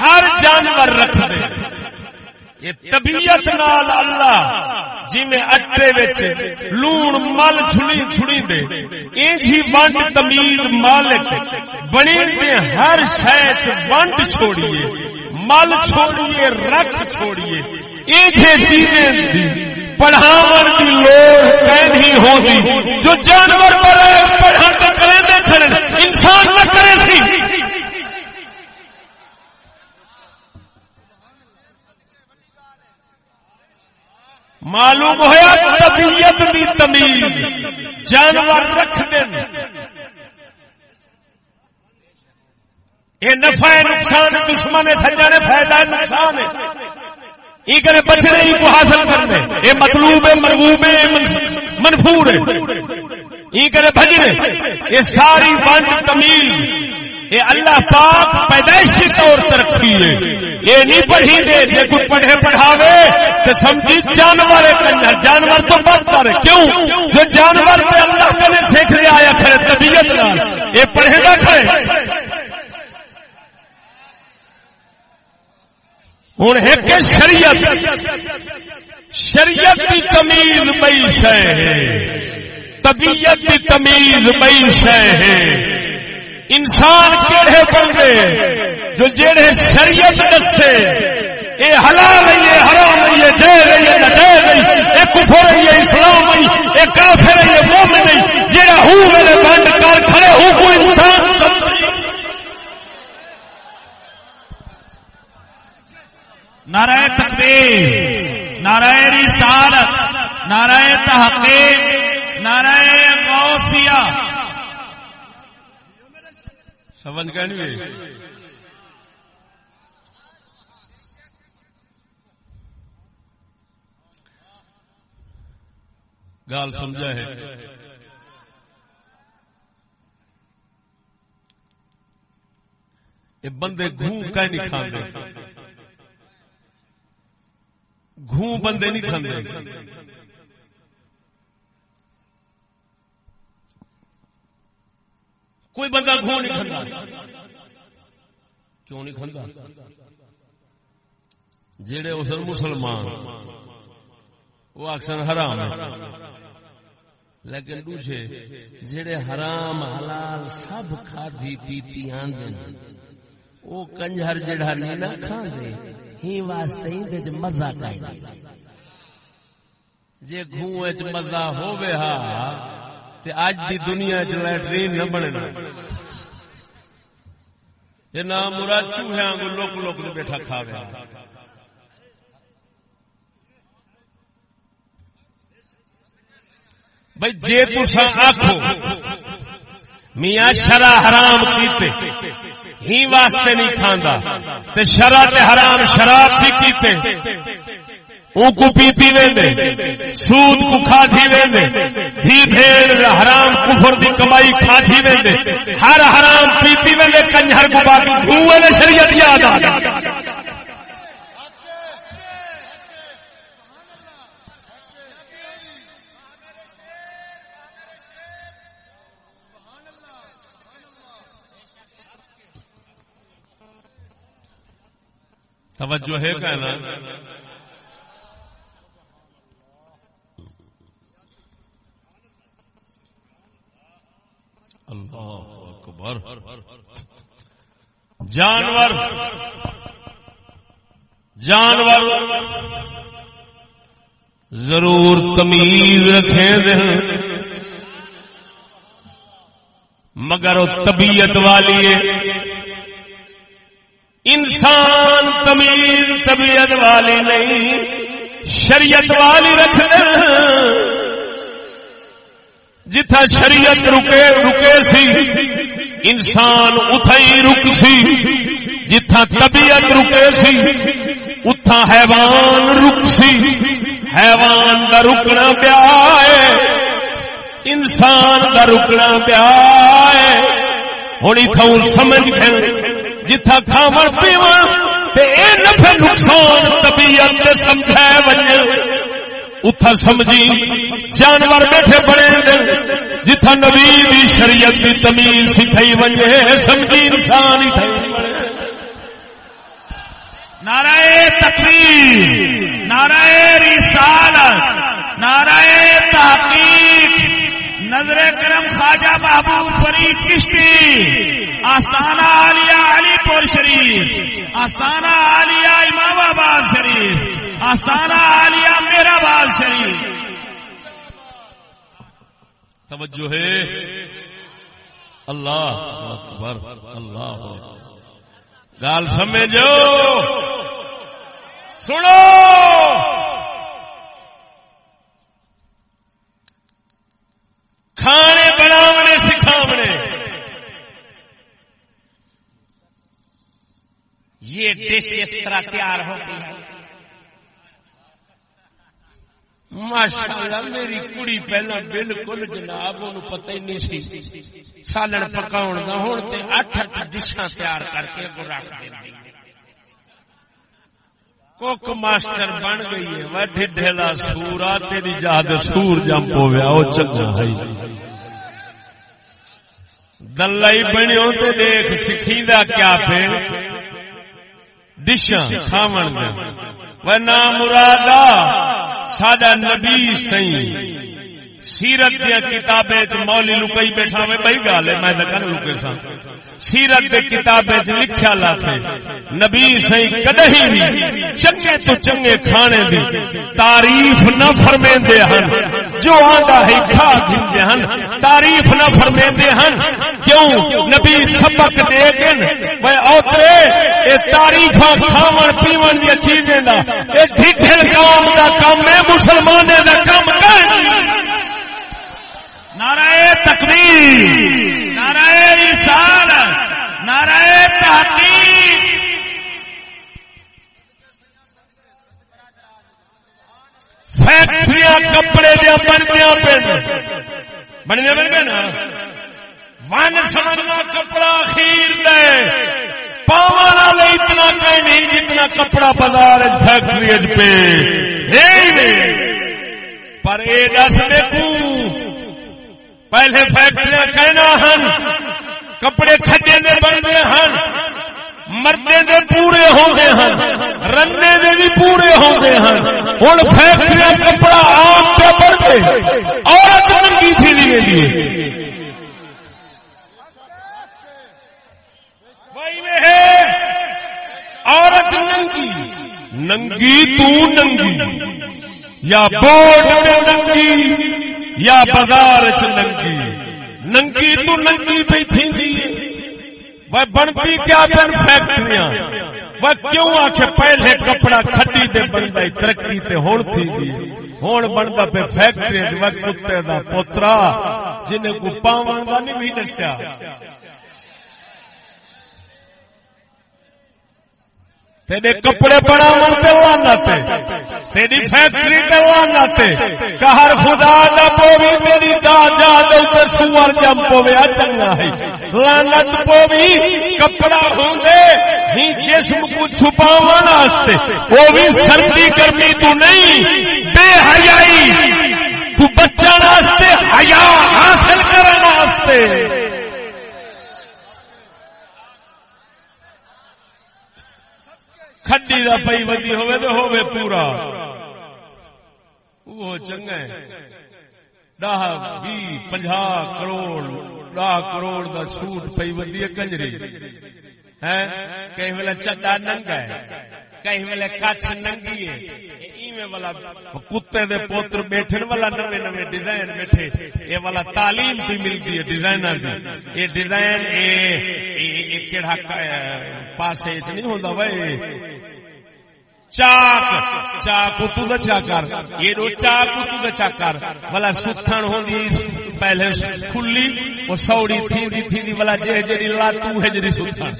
ہر جانور رکھ دے یہ طبیعت نال اللہ جی میں اٹے لون مل چھڑی چھڑی دے انجی ونڈ تمیز مالک بنی دے ہر شہ ونڈ چھوڑیے مل چھوڑیے، رکھ چھوڑیے۔ انجے چیزیں دی، پڑھاون کی لوڑ کہیں ہوگی جو جانور پڑھا تو کرے دے کھڑے، انسان نہ کرے سی۔ معلوم ہوا طبیعت بھی تمیز، جانور رکھ دین یہ نفع نقصان، دشمن تھجا نے فائدہ نقصان ہے یہ کرے بچنے ہی کو حاصل کرنے۔ یہ مطلوب ہے مرغوب ہے منفور ہے یہ کرے بھجنے۔ یہ ساری بند تمیز۔ یہ اللہ پاک پیدائشی طور پر رکھی ہے۔ یہ نہیں پڑھی دے جی کوئی پڑھے، پڑھاوے۔ تو سمجھی جانور جانور تو بات کرے کیوں؟ جو جانور پہ اللہ کرے سیکھ لے آیا کھڑے، طبیعت یہ پڑھے گا کھڑے۔ ہوں ہے شریعت۔ شریعت کی تمیز بئی شہ ہے۔ طبیعت کی تمیز بئی شہ ہے۔ انسان کیڑے بندے جو جیڑے شریعت دستے، اے حلال ہے یہ حرام ہے یہ جائز ہے یہ ناجائز ہے، اے کفر ہے یہ اسلام ہے، اے کافر ہے یہ مومن ہے، جیڑا ہوں میرے بند کر کھڑے ہوں کوئی انسان نعرہ تکبیر، نعرہ رسالت، نعرہ تحقیق، نعرہ غوثیہ سمجھ گئے نہیں گال سمجھا ہے۔ یہ بندے گھوں کہ نہیں کھانے گھوں بندے نہیں کھانے کوئی بندہ گھو نہیں کھانا کیوں نہیں کھانا جہے اس مسلمان، وہ اکثر حرام ہے لیکن دوسرے جڑے حرام، حلال سب کھادی پیتی آندے وہ کنجر جڑا نہیں نہ کھاندے، ہی واسطے ہی مزہ کر جے گھوں مزہ ہوے ہا اج دی دنیا چ لٹرین نہ بننا یہ نام مراد چوہے کو لوک لوک نے بیٹھا کھا گیا بھائی جی تسا آخو میاں شرع حرام کیتے، ہی واسطے نہیں کھاندا۔ تے شرع تے حرام شراب بھی کیتے؟ او کو پیتی ویندے سود کو کھادی ویندے دھی بھیڑ حرام کفر دی کمائی کھادی ویندے ہر حرام پیتی ویندے کنجر کو باقی دھوئے نے شریعت یاد آ توجہ ہے کہنا اللہ اکبر۔ جانور۔ جانور۔ ضرور تمیز رکھیں دیں مگر وہ طبیعت والی ہے۔ انسان تمیز، طبیعت والی نہیں، شریعت والی رکھ جتھا شریعت رکے رکے سی۔ انسان اتھائی رک سی۔ جتھا طبیعت رکے سی اتھا حیوان رک سی۔ حیوان کا رکنا پیا انسان کا رکنا پیا ہوں اتوں سمجھ گئے جتھا کھاون پیون تے اے نفع نقصان طبیعت تے سمجھائے اتھا سمجھی، جانور بیٹھے بڑے جتھا نبی دی شریعت دی تمیز سکھائی ونجے سمجھی انسان نعرہ تکبیر، نعرہ رسالت، نعرہ تحقیق۔ نظر کرم خواجہ محبوب فرید چشتی، آستانہ عالیہ علی پور شریف، آستانہ عالیہ امام آباد شریف، آستانہ عالیہ میرا باد شریف۔ توجہ ہے۔ اللہ اکبر، اللہ گال سمجھو۔ سنو۔ کھانے بناونے، سکھاونے۔ یہ ڈش اس طرح تیار ہوتی ہے۔ ماشاء اللہ میری کڑی پہلا بالکل جناب ان پتہ ہی نہیں سی۔ سالن پکاؤ ہوں اٹھ اٹھ ڈشاں تیار کر کے رکھ دیں کوک ماسٹر بن گئی ہے۔ وہ ڈھیلا سورا تیری جہاد سور جم پویا، وہ چنگا ہے۔ دلائی بنیو تے دیکھ سکھیندا کیا پہ ڈشاں کھاون دے۔ وہ نام مرادا ساڈا نبی سہی۔ سیرت دیا کتابیں مولی لکئی بیٹھا میں بھائی گال ہے، میں کر لکے سا سیرت دے کتابیں لکھیا لا نبی سی کدی بھی چنگے تو چنگے کھانے دی تعریف نہ فرمے دے ہن۔ جو آندا ہے، کھا دے ہن۔ تعریف نہ فرمے دے ہن۔ کیوں؟ نبی سبق دے گن وہ اوترے، اے تعریفاں کھاون پیون دی چیزیں دا۔ اے ڈھٹھل قوم دا کام ہے مسلمانے دا کام کرن نعرہ تکبیر، نعرہ رسالت، نعرہ تحقیق۔ فیکٹری کپڑے دیا بنیا پہ بنیا بن گئے نا ون سمجھنا کپڑا خیر دے۔ پاوا اتنا کہیں نہیں جتنا کپڑا بازار فیکٹری پہ۔ پر یہ دس دیکھوں پہلے فیکٹری کہنا ہن، کپڑے کھڈے دے بنتے ہیں مردے دے پورے ہوتے ہیں رنے دے بھی پورے ہوتے ہیں ہوں فیکٹری کپڑا آم پہ بڑھتے عورت ننگی تھی نہیں لیے جی۔ عورت ننگی۔ ننگی تو ننگی۔ یا بورڈ میں ننگی۔ یا بازار چ ننگی۔ ننگی تو ننگی پہ تھی وہ بنتی کیا بن فیکٹریاں۔ وہ کیوں آ کے پہلے کپڑا کھٹی دے بنتا ترقی تے ہون تھی گی ہون بنتا پہ فیکٹری کتے دا پوترا جنہیں کو پاون کا نہیں بھی دسیا تیرے کپڑے بڑا تے لانا تے تیری فیکٹری تے لانا کہر خدا دا پوی میری دا جا دے تے سوار جم پوے چنگا ہے۔ لعنت پوی کپڑا ہوندے ہی جسم کو چھپاون واسطے وہ بھی سردی گرمی تو نہیں، بے حیائی۔ تو بچن واسطے حیا حاصل کرن واسطے کھڈی کا پی بدی ہوے ہوے پورا۔ وہ چنگا دہ بھی پنجا کروڑ، دہ کروڑ کا سوٹ پی بدی کنجری۔ ہے کئی ویل چٹا ننگا ہے۔ کئی کچھ ننگی ہے۔ والا کتے دے پوتر بیٹھن والا نوے نوے ڈیزائن بیٹھے۔ یہ والا تعلیم بھی ملتی ہے ڈیزائنر دی۔ یہ ڈیزائن کہڑا پاسے نہیں ہوتا بھائی چاک چاک اتو دا چاکر یہ دو چاک اتو دا چاکر والا ستھن ہوندی پہلے کھلی وہ سوڑی تھی دی تھی دی والا جے جڑی لاتو ہے جڑی ستھن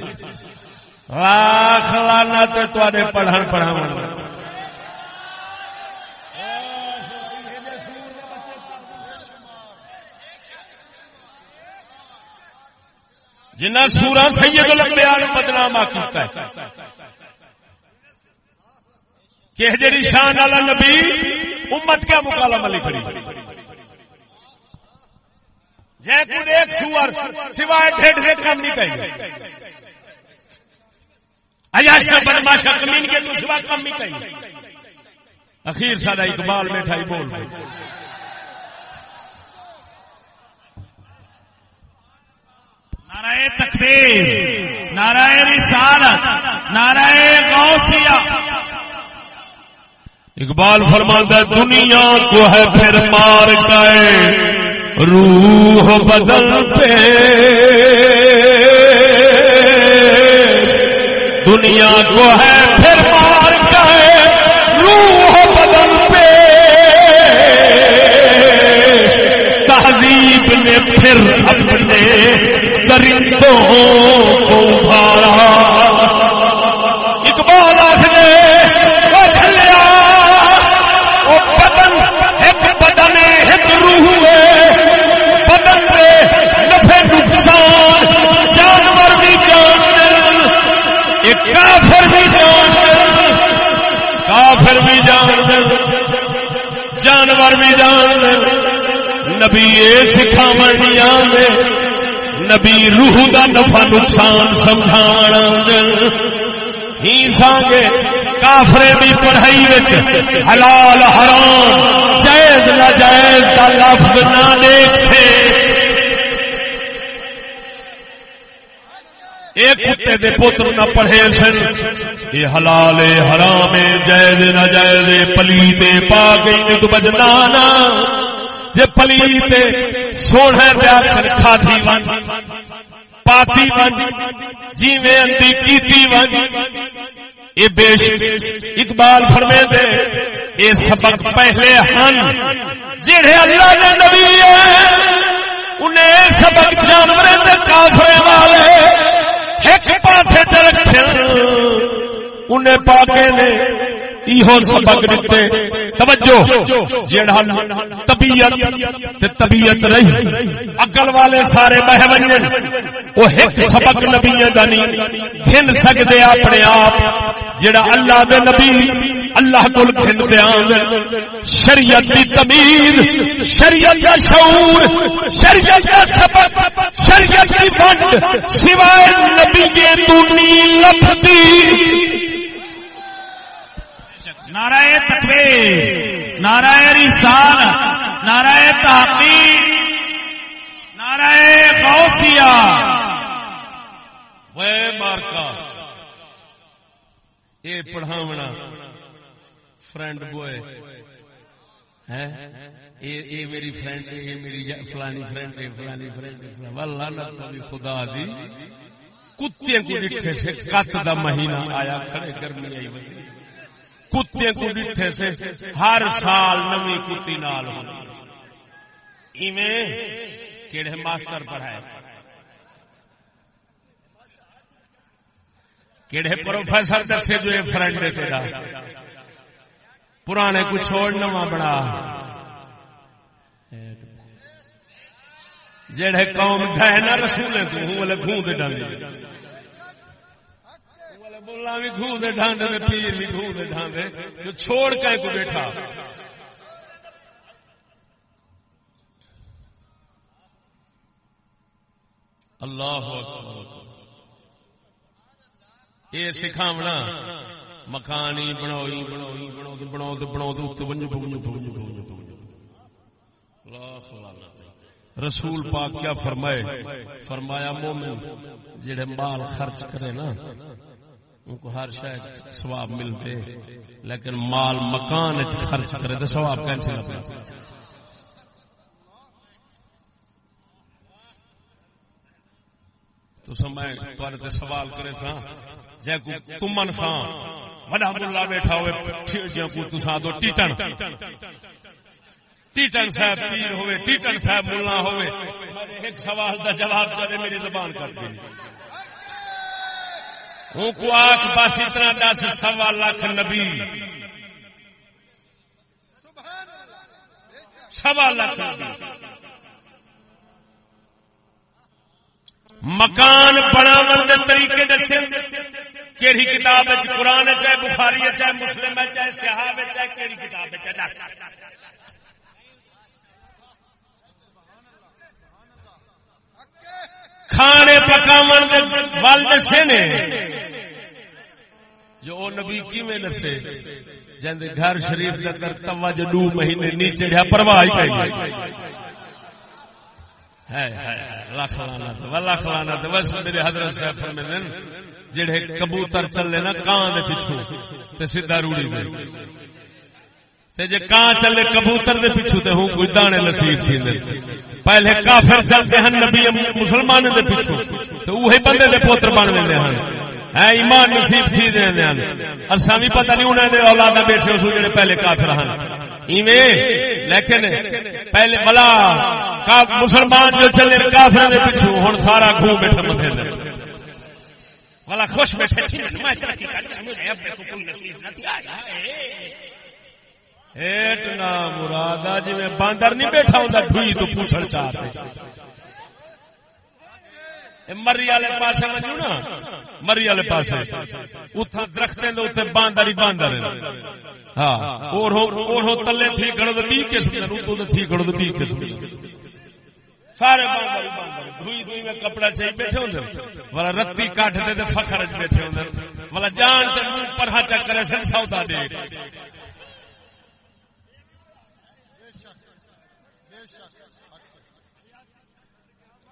لاکھ لانا تے تواڈے پڑھن پڑھاون جنہ سورا سید الانبیاء بدنام کیتا ہے کہ جی شان والا نبی امت کیا مکالمہ لکھ رہی جے کو ایک سور سوائے ڈھیر ڈھیر کام نہیں کہیں اجاشا بدماشا کمین کے تو سوا کم نہیں کہیں اخیر سارا اقبال میں تھا بول رہے نعرہ تکبیر، نعرہ رسالت، نعرہ غوثیہ۔ اقبال فرماتا دنیا کو ہے پھر مار گئے روح بدل پہ۔ دنیا کو ہے پھر مار گئے روح بدل پہ۔ تہذیب نے پھر اپنے درندوں کو بھارا نبی یہ سکھاو نبی روح دا نفع نقصان سمجھا ہی سانگے کافرے بھی پڑھائی حلال حرام جائز نہ جائز کا لفظ نہ دیکھے ایک کتے دے پتر نہ پڑھے سن۔ یہ حلال حرام جائز نہ جائز پلیتے پا گئی تو بجنانا جے پلیتے سونا پیا کر کھادی ون، پاتی ون جی میں اندی کیتی ون۔ یہ بیش، اقبال فرمے دے یہ سبق پہلے ہن۔ جڑے اللہ نے نبی انہیں سبق جانور کافرے والے ایک پاسے چ رکھے۔ انہیں پاکے نے ایہو سبق دیتے توجہ۔ جیڑا طبیعت تے طبیعت رہی۔ عقل والے سارے بہ ونجن او ایک سبق نبی دا نہیں، گھن سکدے اپنے آپ۔ جیڑا اللہ دے نبی، اللہ کول گھن بیان شریعت دی تمیز، شریعت دا شعور، شریعت دا سبق، شریعت دی بند۔ سوائے نبی کے تو نہیں لبدی نعرہ تکبیر، نعرہ رسال نعرہ تحقیق، نعرہ غوثیہ۔ وہ مارکا، یہ پڑھاونا فرینڈ بوائے یہ میری فرینڈ، یہ میری فلانی فرینڈ فلانی فرینڈ واللہ خدا دی۔ کتے کو ڈٹھے سے کت دا مہینہ آیا، کھڑے کرنی آئی بندی کتے کو ڈٹھے سے ہر سال نوی کتی نال ایویں کیڑے ماسٹر پڑھائے۔ کیڑے پروفیسر دسے جو یہ فرنڈ ہے تیرا۔ پرانے کو چھوڑ نواں بڑا جڑے قوم ڈھائے نہ رسولے تو ہوں والے گھوں دے ڈانگے بولا بھی گھوں دے ڈھاندے دے پیر بھی گھوں دے ڈھاندے جو چھوڑ کے کو بیٹھا اللہ یہ سکھاونا مکانی بنائی بنائی بناؤ بناؤ بناؤ تو بنجو بنجو بنجو بنجو رسول پاک کیا فرمائے فرمایا مومن جڑے مال خرچ کرے نا ان کو ہر شاید سواب ملتے، لیکن مال مکان خرچ کرے تو سواب کیسے لگے تو سمجھ تے سوال کرے سا جے کو تمن خان بڑا ملا بیٹھا ہوئے جے کو تسا دو ٹیٹن ٹیٹن صاحب پیر ہوئے، ٹیٹن صاحب ملا ہوئے ایک سوال دا جواب چلے میری زبان کر دی ہوں کو آخ بس اتنا دس، سوا لاکھ نبی۔ سوا لاکھ مکان بناو کے طریقے دسے کہڑی کتاب قرآن چاہے بخاری چاہے مسلم چاہے سیاح چاہے کہڑی کتاب دس۔ کھانے پکاو ول دسے نے۔ جو او نبی کی میں دسے؟ جن گھر شریف جگر توا جو دو مہینے نیچے رہا پرواہ لکھ لانا لکھ لانا بس میرے حضرت صاحب فرمے جڑے کبوتر چلے نا کان دے پیچھو سیدھا روڑی دے۔ تے جے کان چلے کبوتر دے پیچھو تے ہوں کوئی دانے نصیب تھی دے۔ پہلے کافر چلتے ہیں نبی مسلمان دے پیچھو۔ تو وہی بندے دے پوتر بن ویندے ہیں۔ اے ایمان نصیب تھی دے دے ہیں۔ اساں بھی پتہ نہیں انہاں دے اولاد بیٹھے ہو جڑے پہلے کافر ہیں۔ ایویں۔ لیکن پہلے بلا کا مسلمان جو چلے کافر دے پیچھو، ہن سارا گھوم بیٹھا متھے دے۔ والا خوش بیٹھے۔ تھی میں ترقی کر مجھے اب کو کوئی نصیب نہ تھی آیا ایٹ نا مرادا جی میں باندر نہیں بیٹھا ہوں ڈھوئی تو پوچھنا چاہتے مری والے پاس مجھو نا۔ مری والے پاس اتنا درخت اتنے باندر ہی باندر ہاں اور تلے تھی کڑو تو بی قسم اتو تھی کڑو تو بی قسم سارے باندر باندر دھوئی دھوئی میں کپڑا چاہیے بیٹھے ہوں والا رتی کاٹ دے فخر بیٹھے ہوں والا جان تے منہ پر چکر پھر سودا دے۔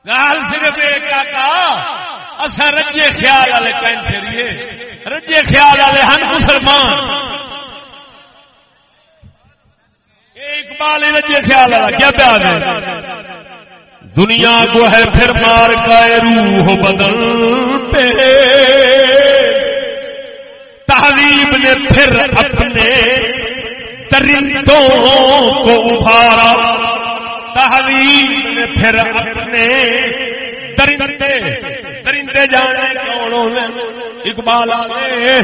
گال صرف ایک اصا رجے خیال والے کینسریے رجے خیال والے ہن مسلمان۔ اقبال رجے خیال والا، کیا پیار ہے؟ دنیا کو ہے پھر مار کا روح بدلتے تعلیم نے پھر اپنے درندوں کو ابھارا۔ تحویل نے پھر اپنے درندے درندے جانے کون اقبال آئے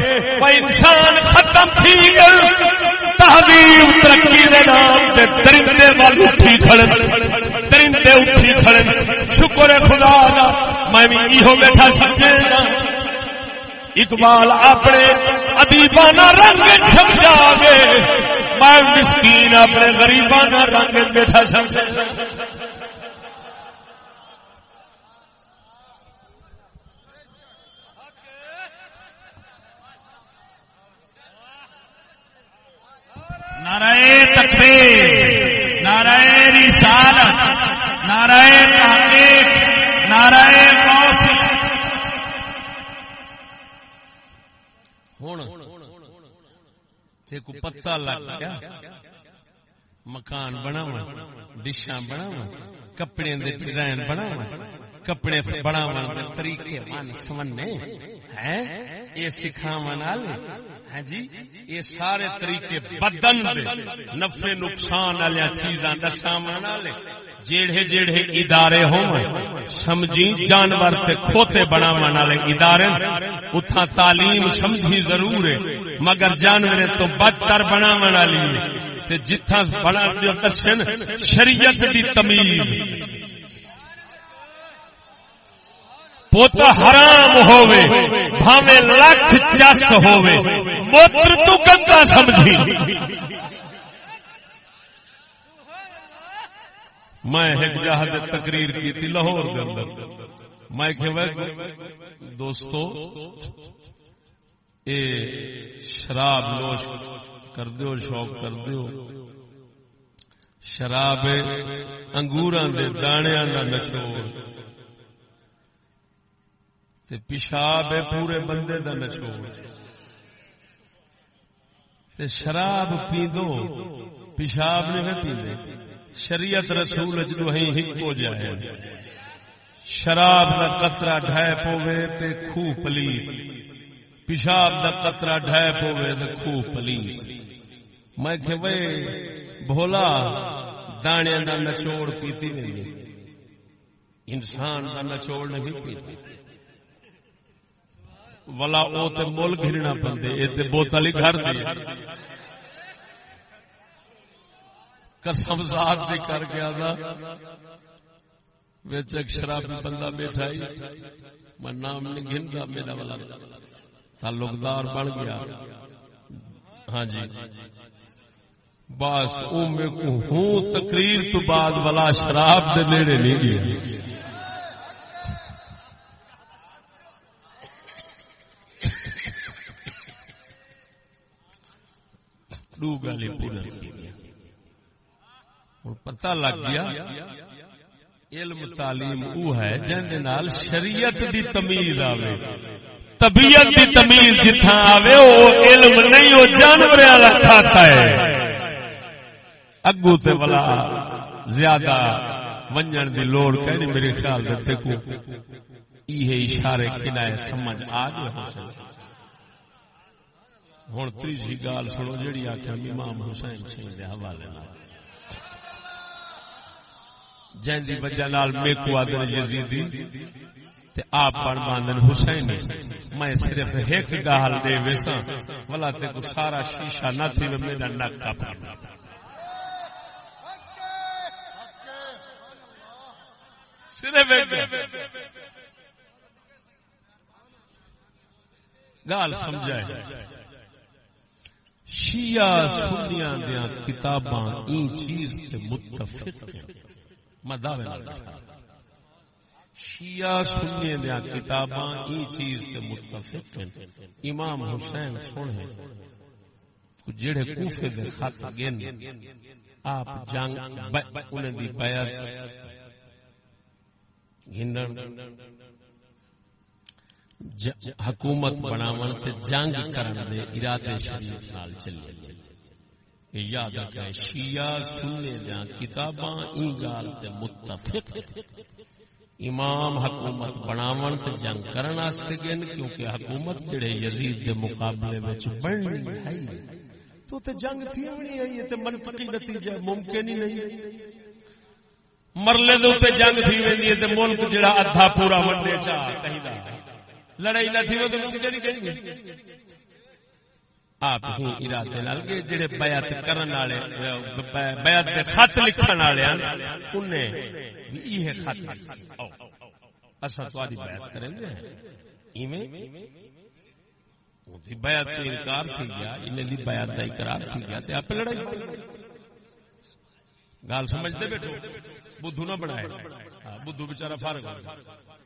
انسان ختم تھی گل ترقی دے نام تے درندے وال اٹھی کھڑے۔ درندے اٹھی کھڑے۔ شکر خدا دا، میں بھی ہو بیٹھا سچے نا اقبال اپنے ادیبانہ رنگ سمجھا گے میں مسکین اپنے غریبان رنگ بیٹھا سمجھے نعرہ تکبیر نعرہ رسالت نعرہ تحقیق نعرہ تے کو پتہ لگ گیا۔ مکان بناو ڈشاں بناو کپڑے دے ڈیزائن بناو کپڑے بناو دے طریقے من سمنے ہیں اے سکھاون والے ہاں جی؟ یہ سارے طریقے بدن دے، نفع نقصان والے چیزاں دساون والے جیڑے جیڑے ادارے ہوں، سمجھی جانور تے کھوتے بناون والے ادارے اتھا تعلیم سمجھی ضرور ہے، مگر جانور تو بدتر بناون والی تے جتھا بنا دسن شریعت دی تمیز۔ پوتا حرام ہووے بھاوے لکھ چس ہووے، موتر تو گندا سمجھی۔ میں ایک جہاد تقریر کی تھی لاہور کے اندر۔ میں کہ دوستو، اے شراب نوش کر دیو، شوق کر دیو۔ شراب انگوراں دے دانیاں دا نچوڑ تے پیشاب ہے پورے بندے دا نچوڑ تے شراب پی دو، پیشاب نہیں پیندے شریعت رسول جدو ہک ہو جائے۔ شراب دا قطرہ ڈھائے پوے تے خو پلی پیشاب دا قطرہ ڈھائے پوے تے خو پلی میں کہ وے بھولا دانے دا نچوڑ پیتی نہیں انسان دا نچوڑ نہیں پیتی ولا او تے مول گھرنا پندے اے تے بوتل ہی گھر دی قسم ذات دی کر گیا تھا وچ ایک شرابی بندہ بیٹھا میں نام نہیں گھنتا میرا والا تعلقدار بن گیا۔ ہاں جی۔ بس او میں کو ہوں تقریر تو بعد والا شراب دے نیڑے نہیں گیا۔ ڈو گالی پورا۔ پتہ لگ گیا علم تعلیم او ہے جن نال شریعت دی تمیز آوے طبیعت دی تمیز جتھا آوے او علم نہیں او جانور والا کھاتا ہے اگو تے والا زیادہ ونجن دی لوڑ کہنی میرے خیال دے دیکھو یہ اشارے کنائے سمجھ آ گئے ہو سکتے ہوں تیجی گال سنو جہی آخیا امام حسین سنگھ کے حوالے جن کی وجہ میکو آدھے یزیدی تے آپ بن باندن حسین میں صرف ایک گال دے ویسا ولا تے کو سارا شیشہ نہ تھی، میں میرا نک کپ صرف گال سمجھائے۔ شیعہ سنیاں دیا کتاباں، این چیز کے متفق ہیں۔ میں دعوے شیعہ سنیاں دیا کتاباں این چیز کے متفق ہیں۔ امام حسین سن جڑے کوفے دے خط گن، آپ جنگ انہیں دی بیعت۔ گھنن حکومت بناون تے جنگ کرن دے ارادے شریف نال چلے۔ یہ یاد رکھے شیعہ سننے دیاں کتاباں، این گال تے متفق امام حکومت بناون تے جنگ کرن واسطے گن کیونکہ حکومت جڑے یزید دے مقابلے وچ بننی ہے۔ تو تے جنگ تھی ہونی ہے تے منطقی نتیجہ ممکن ہی نہیں۔ مرلے دے اوتے جنگ تھی ویندی ہے تے ملک جڑا ادھا پورا ونڈے چا کہیدا لڑائی نہ تھی، وہ تو ممکن نہیں۔ کہیں آپ ہی ارادے نال کے جڑے بیعت کرن والے بیعت دے خط لکھن والے ہیں۔ انہیں یہ خط اسا تواڈی بیعت کریں گے۔ ایویں اودی بیعت تے انکار تھی گیا انہیں دی بیعت دا اقرار تھی گیا تے آپ لڑائی۔ گال سمجھتے بیٹھو بدھو نہ بنائے۔ بدھو بیچارہ فارغ ہو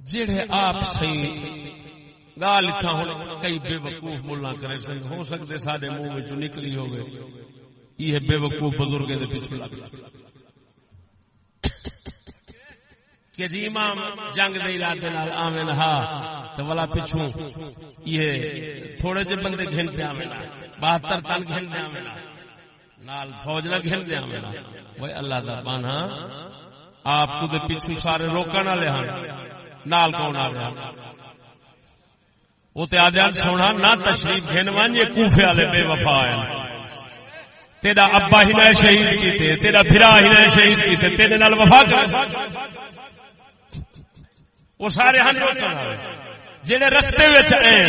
جڑے آپ صحیح گال اتنا ہوں کئی بے وقوف ملا کرے سن۔ ہو سکتے سارے منہ میں نکلی ہو گئے یہ بے وقوف بزرگ کے پیچھے لگ کہ جی امام جنگ دے ارادے نال آویں ہا تو والا پچھوں یہ تھوڑے جے بندے گھنتے آویں بہتر تن گھن گھنتے آویں نال فوج نہ گھن گھنتے آویں وہ اللہ دا بانا آپ کو دے پیچھے سارے روکن والے ہن۔ نال کون آ گیا وہ تو آدھا سونا نہ تشریف گھنوان یہ کوفے والے بے وفا آئے تیرا ابا ہی نہ شہید کیتے، تیرا بھرا ہی نہ شہید کیتے، تیرے نال وفا کر وہ سارے ہن جڑے رستے وچ آئے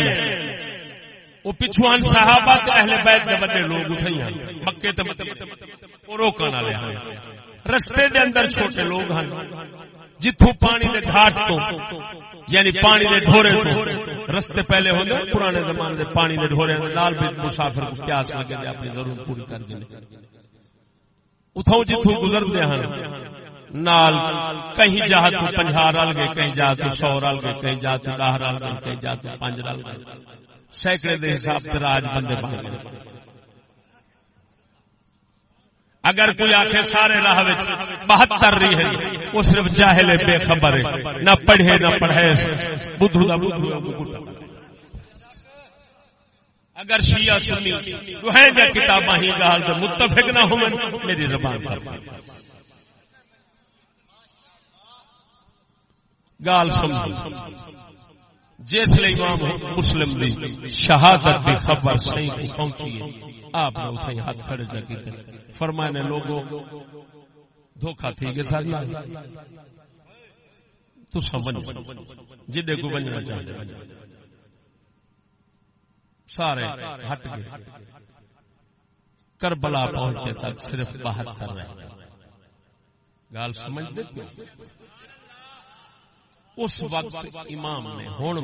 وہ پچھو ان صحابہ تے اہل بیت دے بڑے لوگ اٹھے ہیں مکے تے وہ روکن والے ہیں رستے دے اندر چھوٹے لوگ ہیں جتھوں پانی دے گھاٹ تو یعنی پانی دے ڈھورے تو۔ رستے پہلے ہوندے، پرانے زمانے دے پانی دے ڈھورے دے۔ نال بھی مسافر کو پیاس لگے دے، اپنی ضرورت پوری کر دے۔ اتھوں جتھوں گزردے ہیں، نال کہیں جا تو پنجا رل گئے، کہیں جا تو سو رل گئے، کہیں جا تو دہ رل گئے، کہیں جا تو پانچ رل گئے۔ سینکڑے دے حساب سے راج بندے بن گئے۔ اگر کوئی آخ سارے راہ بہتر رہی ہے، وہ صرف جاہل بے خبر ہے، نہ پڑھے نہ پڑھے۔ بدھو دا بدھو اگر شیعہ سنی، تو ہے جا کتاباں ہی گال تو متفق نہ ہو میری زبان پر۔ گال سمجھ جس لیے امام مسلم دی شہادت دی خبر صحیح پہنچی ہے، آپ نے اتھائی ہاتھ کھڑے جا کی فرمانے لوگوں دھوکہ تھی گے ساری۔ تو سمجھ، جدے کو بننا چاہتے سارے ہٹ گئے۔ کربلا پہنچے تک صرف باہر کر رہے گال سمجھ دے کیوں؟ اس وقت امام نے ہوں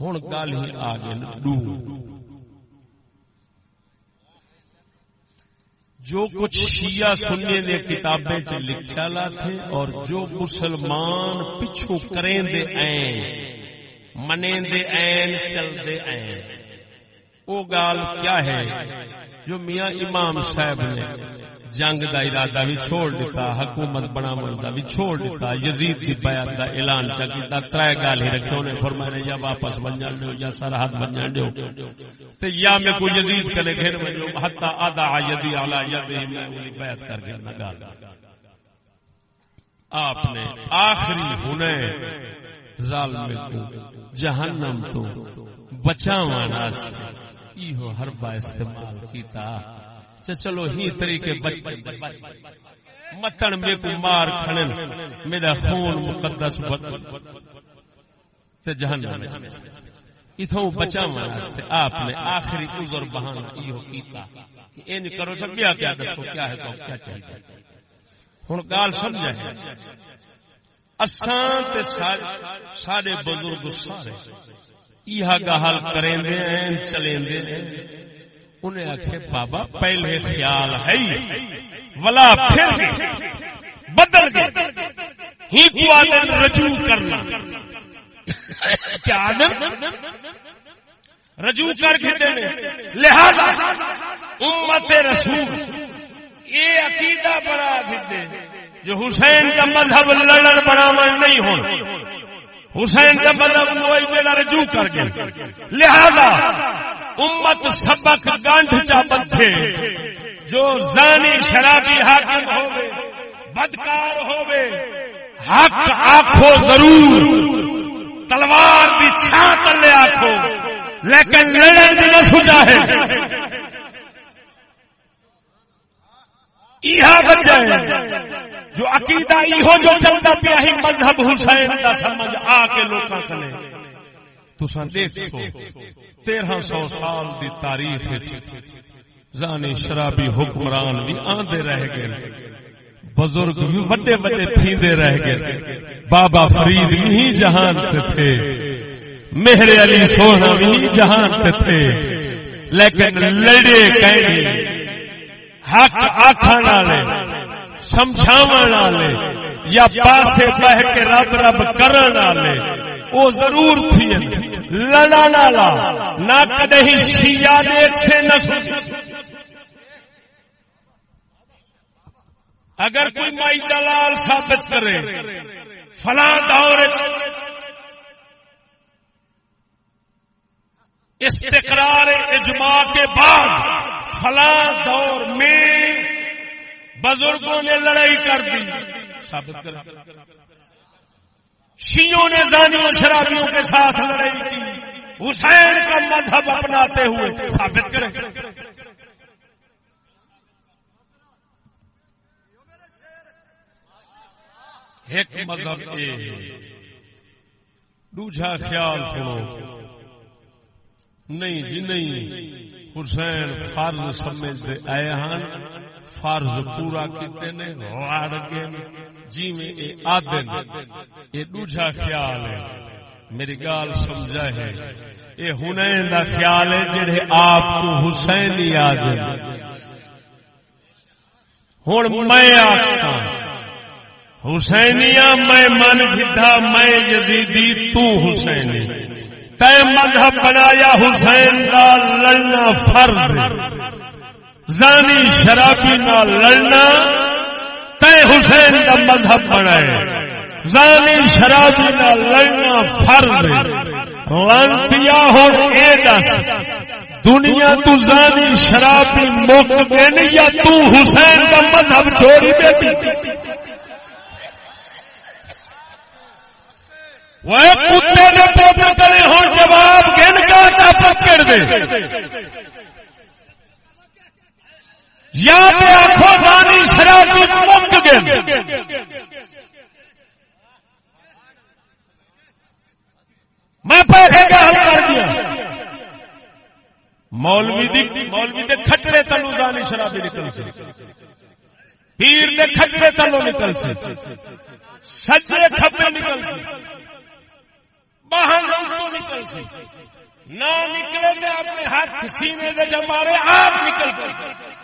ہوں گل ہی آ گئے ڈو جو کچھ شیعہ سننے نے کتابیں چ لکھا لا تھے اور جو مسلمان پچھو کریں دے این منیں دے این چل دے این وہ گال کیا ہے؟ جو میاں امام صاحب نے جنگ دا ارادہ بھی چھوڑ دیتا، حکومت بنا دا بھی چھوڑ دیتا، یزید دی بیعت دا اعلان چا کیتا، ترے گال ہی رکھے انہیں فرمایا یا واپس بن جان دیو، یا سرحد بن جان دیو۔ تے یا میں کو یزید کنے گھر میں جو حتی آدھا یدی علی یدی، میں اولی بیعت کر گیا نگا آپ نے آخری ہونے ظالم کو، جہنم تو بچاوانا سے یہ ہر با استعمال کیتا۔ چلو ہی طریقے متن میں کو مار کھڑن میرا خون مقدس جہنم اتوں بچا واسطے آپ نے آخری عذر بہانا یہ کیتا کہ این کرو سب کیا کیا دسو کیا ہے تو کیا چاہیے ہوں گال سمجھا ہے اسان تے سارے بزرگ سارے یہ گال کریں دے چلیں دے انہیں آخے بابا پہلے خیال ہے ولا پھر بدل ہی کو رجوع کرنا۔ کیا رجوع کر کے دینے۔ لہذا امت رسول یہ عقیدہ بڑا دے جو حسین کا مذہب لڑن بڑا نہیں ہونا حسین کا مذہب وہی میرا رجوع کر گیا لہذا امت سبق گانڈ چا بندھے جو زانی شرابی حاکم ہوئے بدکار ہوئے حق آخو ضرور، تلوار بھی چھا تلے آخو لیکن لڑن نہ سجا ہے۔ وجہ جو عقیدہ ہو جو چلتا پیا ہی مذہب حسین کا سمجھ آ کے لوگ کرے تسا دیکھو تیرہ سو سال دی تاریخ زانی شرابی حکمران بھی آندے رہ گئے۔ بزرگ بھی بڑے بڑے تھیندے رہ گئے۔ بابا فرید بھی جہان تے تھے۔ مہر علی سونا بھی جہان تے تھے۔ لیکن لڑے کہیں حق آخر والے سمجھاو والے، یا پاسے بہ کے رب رب کرن والے، وہ ضرور تھی لڑا لالا نہ کدی شیا دیکھ سے نہ اگر کوئی مائی دلال ثابت کرے فلاں دور استقرار اجماع کے بعد فلاں دور میں بزرگوں نے لڑائی کر دی ثابت کر شیوں نے دانیوں شرابیوں کے ساتھ لڑائی کی۔ حسین کا مذہب اپناتے ہوئے ثابت کریں۔ ایک مذہب دوجا خیال سنو۔ نہیں جی نہیں، حسین فرض سمجھتے آئے ہیں فرض پورا کیتے نے، وار گئے جی میں اے آدن، اے دوجا خیال ہے۔ میری گال سمجھا ہے۔ اے ہنین دا خیال ہے جڑے آپ کو حسین ہی آدن ہن میں آکھاں حسینیا میں من گھٹا، میں یزیدی تو حسینی تے مذہب بنایا حسین کا لڑنا فرض زانی شرابی نہ لڑنا تے حسین کا مذہب بنائے۔ زانی شرابی نہ لڑنا فرض لانتیا ہو اے دس، دنیا تو زانی شرابی موک گئے یا تو حسین کا مذہب چھوڑی بیٹی وہ کتے نے پوپر کرے ہوں جواب گن کا پکڑ دے۔ یا آخو دانی شرابی مک گئے۔ میں پیسے کا حل کر دیا۔ مولوی دی مولوی دے کھٹڑے تلو دانی شرابی نکل سے پیر دے کھٹڑے تلو نکل سے سجے کھپے نکل سے باہر نکل سے نہ نکلے دے اپنے ہاتھ سینے دے جمارے آپ نکل کر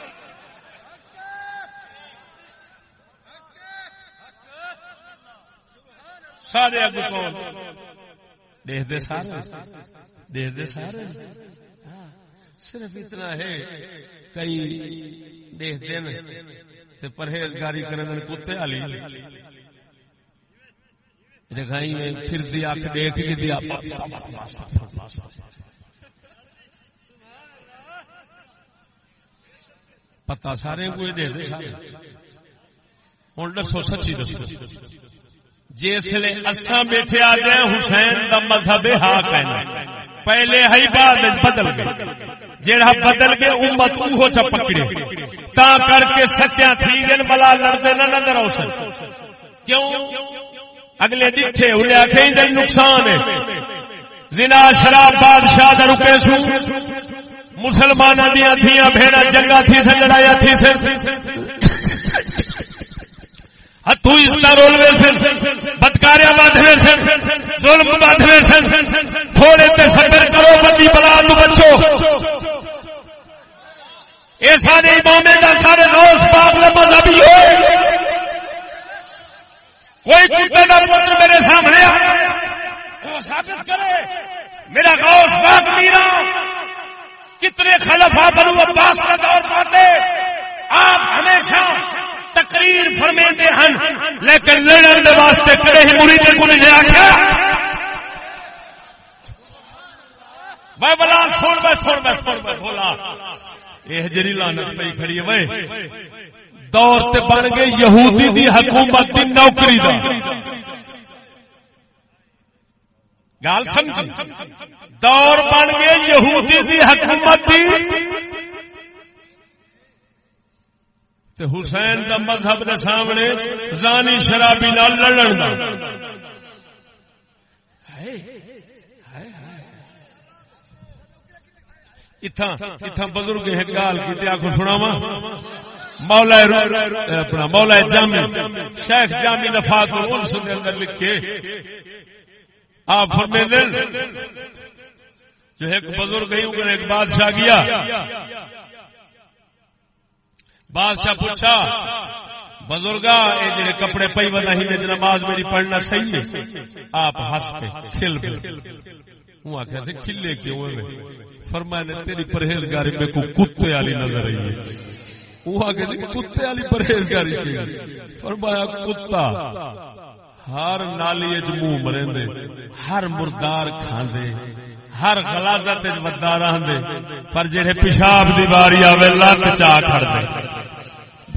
سارے اگو کون؟ دیکھتے سارے۔ دیکھتے سارے۔ صرف اتنا ہے، کئی دیکھتے ہیں پرہیزگاری کرنے کتے علی والی دکھائی پھر دیا کہ دیکھ لی دیا پتا سارے کو دے دے ہوں، دسو، سچی دسو۔ جسے اصا بیٹھے آ گئے حسین کا مذہب ہا کہنا پہلے ہی بعد بدل گئے۔ جہاں بدل گئے، امت وہ چ پکڑے۔ تا کر کے سچیا تھی دن بلا لڑتے نہ نظر آ سکے کیوں؟ اگلے دکھے انہیں آخر جی نقصان ہے۔ زنا، شراب، بادشاہ رکے سو۔ مسلمان دیا تھیا بھیڑا جنگا تھی سے لڑایا تھی سے ہتھو استا رولوے بدکاریا ظلم تھوڑے تے کرو بندی بلا تو بچو۔ اے سارے امامے دا سارے روز پاک نے مذہبی ہوئے۔ کوئی کتے دا پتر میرے سامنے آئے وہ ثابت کرے، میرا غوث پاک میرا۔ کتنے خلفا بنو عباس کا دور پاتے، آپ ہمیشہ تقریر فرمیندے ہن لیکن لڑن دے واسطے کڑے ہی مرید کو نہیں آکھیا۔ میں بلا، سن میں سن میں سن میں، بولا۔ یہ جری لعنت پئی کھڑی ہے، وے۔ دور تے بن گئے یہودی دی حکومت دی نوکری دا۔ گال سمجھ۔ دور بن گئے یہودی دی حکومت دی تے حسین دا مذہب دے سامنے زانی شرابی نال لڑن دا۔ اتھاں اتھاں بزرگ ایک گال کیتے آکھو سناواں۔ مولا اپنا مولا جامی شیخ جامی نفات الانس دے اندر لکھے۔ آپ فرمے دل جو ایک بزرگ ہی ایک بادشاہ گیا۔ بادشاہ پوچھا بزرگا یہ جڑے کپڑے پی بنا ہی نماز میری پڑھنا صحیح ہے؟ آپ ہس پہ کھل پہ ہوں آخیا سے کھلے کیوں ہے فرمایا نے، تیری پرہیزگاری میں کو کتے والی نظر آئی ہے۔ وہ آگے کتے والی پرہیزگاری کی؟ فرمایا، کتا۔ ہر نالی منہ مرے ہر مردار کھاندے۔ ہر غلازت ودا رہندے، پر جڑے پیشاب دی باری آوے لت چا کھڑ دے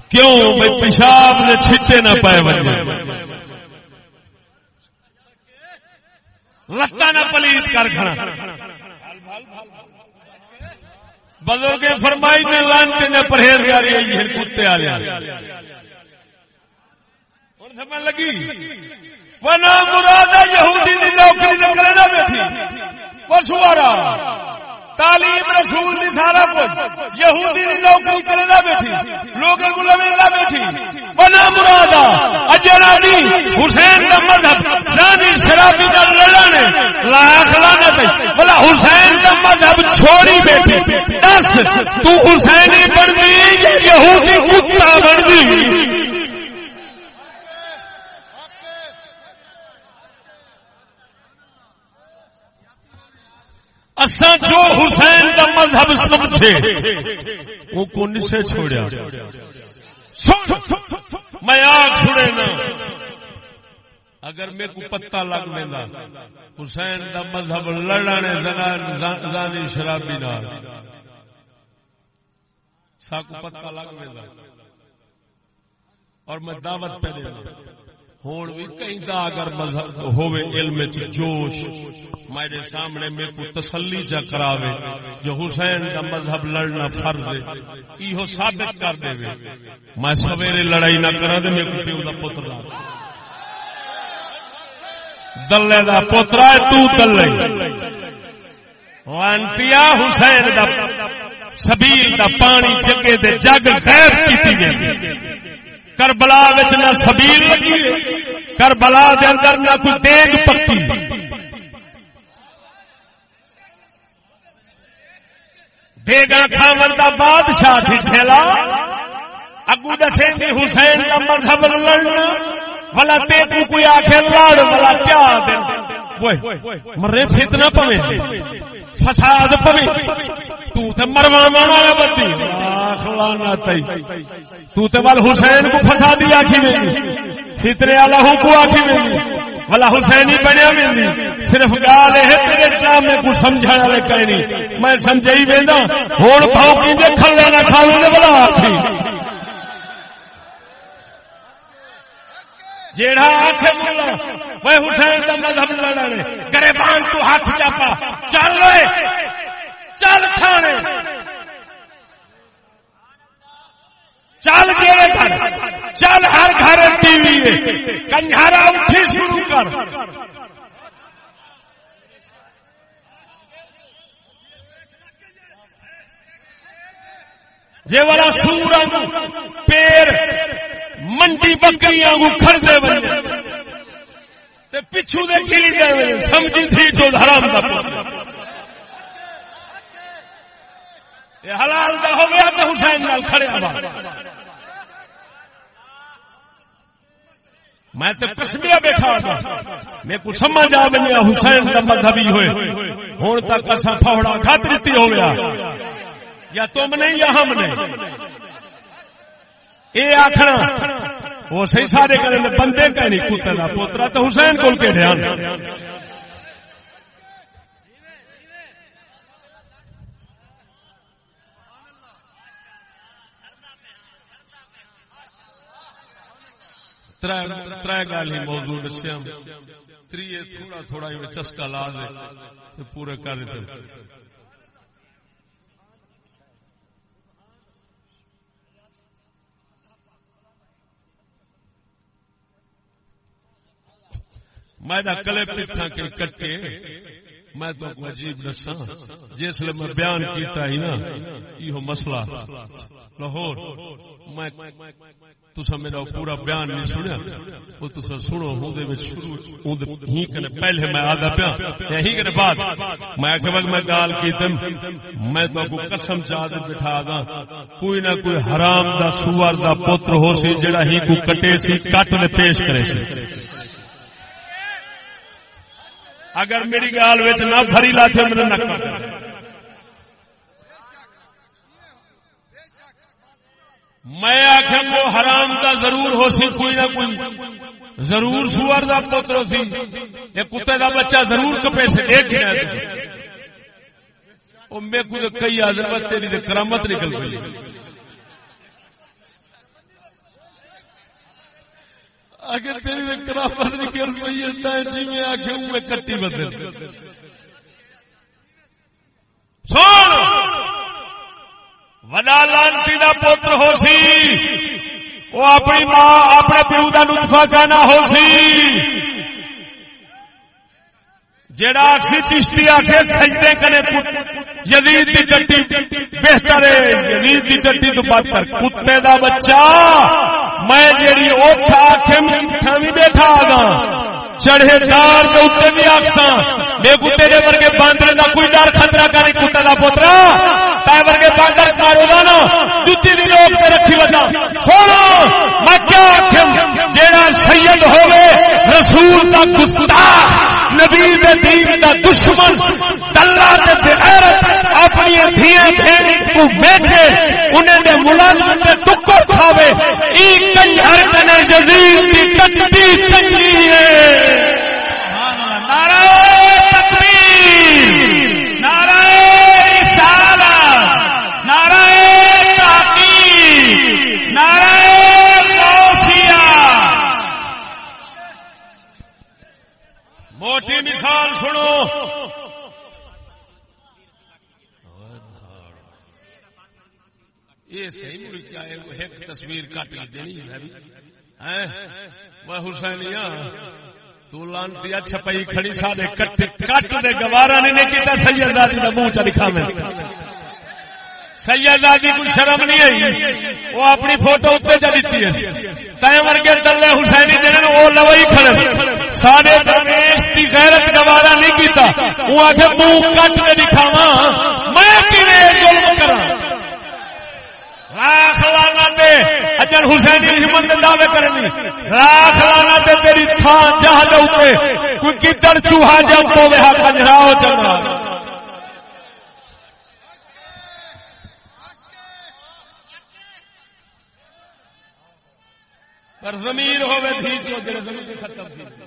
کیوں؟ بھئی پیشاب دے چھٹے نہ پائے ونجے۔ لتا نہ پلیت کر کھڑا۔ بزرگ فرمائی نے لانتے نے پرہیزگاری ہے کتے والے ہوں سمجھ لگی؟ ونا مراد یہودی دی نوکری تے کرے نہ بیٹھی۔ وہ سوارا تعلیم رسول دی سارا کچھ، یہودی دی نوکری کرے نہ بیٹھی لوگوں کو لوے نہ بیٹھی ونا مراد اجرا دی حسین دا مذہب زانی شرابی دا لڑا لڑانے لاکھ لعنت بلا حسین دا مذہب چھوڑی بیٹھی، دس، تو حسینی بن گئی، یہودی کتا بن گئی۔ اساں جو حسین کا مذہب سمجھے وہ کون سے چھوڑیا۔ میں آگ چھڑے نا۔ اگر میرے کو پتہ لگ لینا حسین کا مذہب لڑانے زانی شرابی نال۔ سا کو پتہ لگ لینا اور میں دعوت پہ دینا ہوں بھی کئی دا اگر مذہب ہوئے علم جوش۔ میرے سامنے میرے کو تسلی چا کراوے، جو حسین کا مذہب لڑنا فرض ہے یہ ثابت کر دے میں سویرے لڑائی نہ کرا دے میرے کو پیو دا پتر لا دلے دا پوترا تو دلے۔ وانتیا حسین دا سبیل دا پانی جگے دے جگ غیب کیتی گئی کربلا نہ سبیل لگی، کربلا دے اندر نہ کوئی دیگ پکی۔ دیگا کھاون دا بادشاہ تھی کھیلا اگو دسے گی حسین کا مذہب لڑنا بلا تے کوئی آخر لڑ بلا کیا دے۔ مرے فتنہ پوے۔ فساد پوے۔ تو تے مروا والا بندی۔ اخلانا تئی۔ تو تے ول حسین کو فسادی آکھی نہیں فطرے والا ہوں کو آکھی نہیں بلا حسین ہی بنیا ملنی صرف گال ہے تیرے اسلام میں کچھ سمجھا والے کہیں میں سمجھ ہی وہدا ہوں پاؤ کی دے کھلے نہ کھاؤ نے بلا آخری جیڑا آخ ملا وہ حسین کا مذہب لڑا کرے بان تو ہاتھ چاپا۔ چل رہے چل کھانے۔ چل گئے گھر چل ہر گھر ٹی وی کنجارا اٹھی شروع کر۔ جی والا سور پیر منڈی بکری آگو خریدے بنے پچھو دے کھیلی دے سمجھی تھی جو حرام دا حلال دا ہو گیا تو حسین نال کھڑے آباد میں تو کسبیا بیٹھا میرے کو سمجھ آ بنیا حسین کا مذہبی ہوئے۔ ہوں تک اصا فوڑا کھت دیتی ہو گیا یا تم نہیں یا ہم نہیں یہ آخنا وہ صحیح سارے کرے بندے کہ نہیں، کتے کا پوترا تو حسین کو کے تر گل ہی موضوع دسیا تری تھوڑا تھوڑا چسکا لا دے پورے کر دے۔ میں کلے پیٹھا کے کٹے۔ میں تو عجیب دسا جس میں بیان کیتا ہی نا یہ مسئلہ۔ لاہور۔ میں تسا میرا پورا بیان نہیں سنیا۔ وہ تسا سنو ہوں شروع ہی کنے پہلے میں آدھا بیان یہی کنے بعد۔ میں آخر وقت میں گال کی تم میں تو کو قسم چاہ بٹھا دا۔ کوئی نہ کوئی حرام دا سوار دا پتر ہو سی، جڑا ہی کو کٹے سی، کٹ دے پیش کرے سی۔ اگر میری گال نہ بھری لاتے میرے نہ میں آخ وہ حرام کا ضرور ہو سی کوئی نہ کوئی۔ ضرور سور کا پوتر سی۔ یہ کتے کا بچہ ضرور کپے سے ایک میرے کو کئی آدمی تیری کرامت نکل گئی۔ اگر تیری کرامت نکل پی جی میں آخ کٹی بدل۔ وڈا لانتی کا پوتر ہو سی وہ اپنی ماں اپنے پیو کا نطفہ کہنا ہو سی جڑا آخری چشتی آخے سجدے کرے یزید کی ٹٹی بہتر ہے یزید کی ٹٹی تو بات کتے دا بچہ میں جیڑی اوکھا آخے میٹھا بھی بیٹھا آگا چڑھے دار کے اتنے نہیں آخسا بے کتے دے ورگے باندر کا کوئی ڈر خطرہ کا نہیں کتا دا پوترا۔ تے ورگے باندر کارو دا نا۔ جتی دی لوگ تے رکھی وجہ۔ سونا، میں کیا آخم جیڑا سید ہوئے رسول کا گستاخ۔ نبی دین دا دشمن تلا اپنی دھیاں بہن کو بیٹھے انہیں دے ملازم دے ٹکر کھاوے۔ ای کنجر کنے جزیر دی کٹی چنگی ہے۔ نعرہ مثال سنو۔ یہ صحیح کیا ایک تصویر کٹ لی دینی میں حسینیا تو لانتی چھپائی کھڑی سارے کٹ کٹ دے گوارا نے نہیں کیتا، سید دادی کا منہ چ لکھا میں سید آدی کو شرم نہیں آئی۔ وہ اپنی فوٹو اتنے چ دیتی ہے۔ تائیں ورگے دلے حسینی دن وہ لوئی کھڑے۔ سارے درویش کی غیرت گوارا نہیں کیتا۔ وہ آخر منہ کٹ کے دکھاوا میں ظلم کرا لاکھ لانا حسین رحمت دعوے کرنی۔ لانا تیری تھان جہاں دے کوئی چوہا پر زمین ہوے تھی جو جڑے ختم تھی۔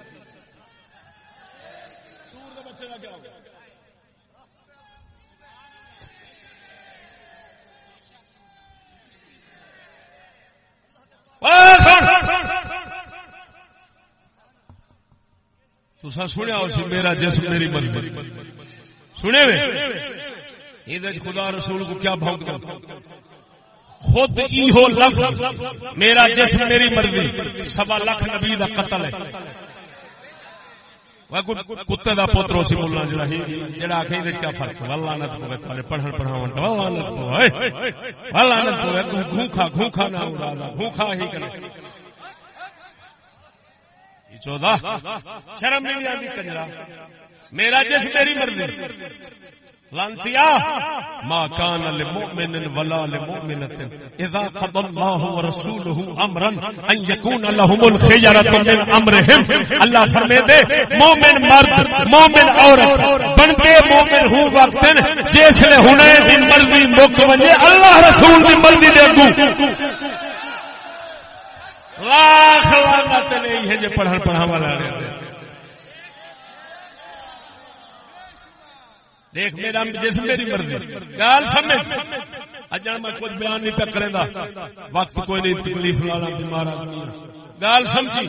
تو سنیا اسی میرا جسم میری مرضی۔ سنے یہ خدا رسول کو کیا بھونک خود ایہو لفظ، میرا جسم میری مرضی۔ سوا لاکھ نبی دا قتل ہے۔ کتے دا پوترو سی ملا جڑا ہی جڑا آکھے دے کیا فرق ہے؟ اللہ نت پوے تھارے پڑھن پڑھاون تے اللہ نت پوے اللہ نت پوے تو گھوکھا گھوکھا نہ ہو رہا گھوکھا ہی کرے۔ یہ چودا شرم نہیں آندی کنجرا۔ میرا جس میری مرضی۔ لانتیا، ما كان لمؤمن ولا لمؤمنة اذا قضى الله ورسوله امرا ان يكون لهم الخيرة من امرهم. اللہ فرمے دے مومن مرد، مومن عورت، بنتے مومن ہوں وقت جس نے ہونے دی مرضی مک ونجے اللہ رسول دی مرضی دے اگوں لاکھ لعنت نہیں ہے جے پڑھن پڑھاوا لے دیکھ میرا جسم میری مرضی گال سمجھ۔ اجا میں کچھ بیان نہیں تک کریں وقت کوئی نہیں، تکلیف لانا بیمار آدمی گال سمجھی۔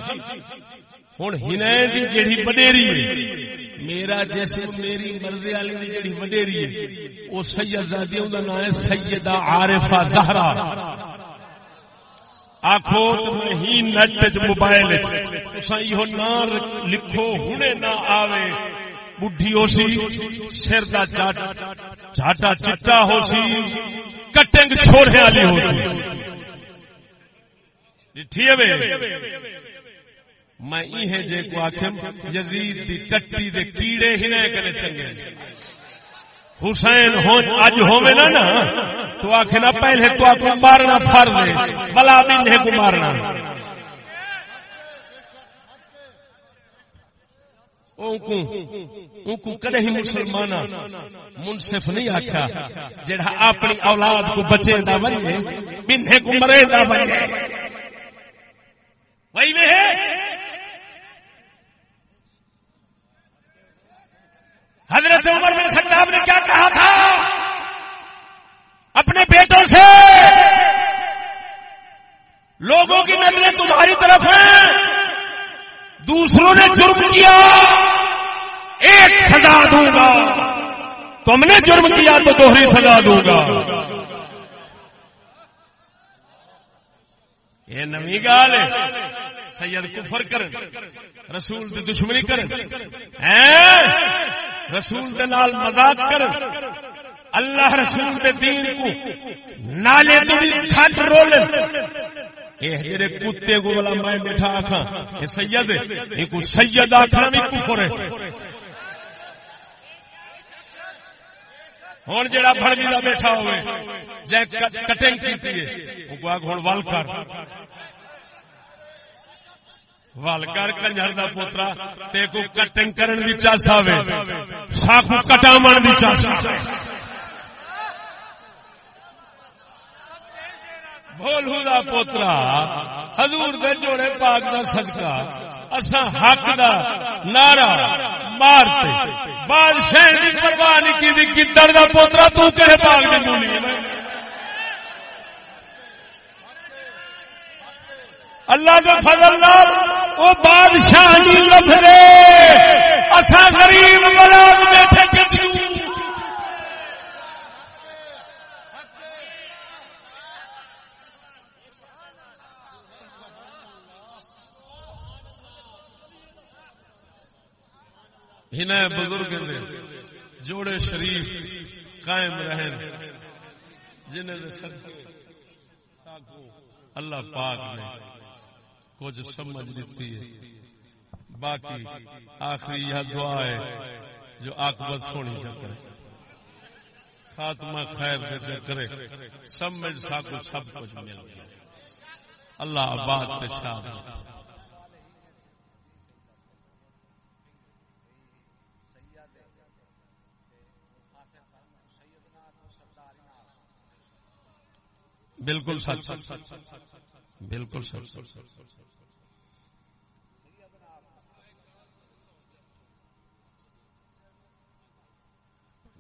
ہوں ہنائے دی جیڑی وڈیری ہے۔ میرا جسم میری مرضی والی دی جیڑی وڈیری ہے۔ وہ سیدزادی دا نام ہے سیدہ عارفہ زہرا۔ آخو ہی نیٹ موبائل چ نہ لکھو، ہنے نہ آوے۔ بڈھی ہو سی سر کا چاٹا چٹا ہو سی کٹنگ چھوڑے والی ہو سی میں یہ جے کو آخم یزید دی ٹٹی دے کیڑے ہی نہ کرے چنگے۔ حسین ہو اج ہوے نا نا، تو آخے نا پہلے تو آپ مارنا فرض ہے، بلا بھی کو مارنا۔ کدے ہی مسلمان منصف نہیں آخیا جڑا اپنی اولاد کو بچے دا بنے بنے کو مرے دا بنے وہی میں حضرت عمر بن خطاب نے کیا کہا تھا؟ اپنے بیٹوں سے۔ لوگوں کی نظریں تمہاری طرف ہیں۔ دوسروں نے جرم کیا، ایک سزا دوں گا۔ تم نے جرم کیا تو دوہری سزا دوں گا۔ یہ نمی گال ہے۔ سید کفر کر، رسول دی دشمنی کر۔ رسول دے نال مزاق کر۔ اللہ رسول دے دین کو نالے تو بھی کھٹ رول یہ جڑے کتے کو بلا میں بیٹھا آکھاں۔ یہ سید ہے یہ کو سید آکھنا بھی کفر ہے۔ ہوں جا بڑی کا بیٹھا ہوئے جی کٹنگ کی ہوں ول کر۔ ول کر کنجر کا پوترا، تے کو کٹنگ کرن دی چاس آوے ساکو کٹامن دی چاس بولو دا پوترا، حضور دے جوڑے پاک دا صدقہ۔ اسا حق دا نعرہ مارتے۔ بادشاہ دی پرواہ نہیں کی دی گدڑ دا پوترا، تو کہے پاک دی بولی اللہ دے فضل نال او بادشاہ جی نہیں لبھ رہے اسا غریب ملاد بیٹھے کتنی ہن بزرگ نے جوڑے شریف قائم رہن جنہیں اللہ پاک نے کچھ سمجھ دیتی ہے۔ باقی آخری یہ دعا ہے جو آکبت سونی کرے۔ خاتمہ خیر دے کرے۔ سمجھ ساکو سب کچھ مل گیا۔ اللہ آباد پہ بالکل سچ۔ بالکل سچ۔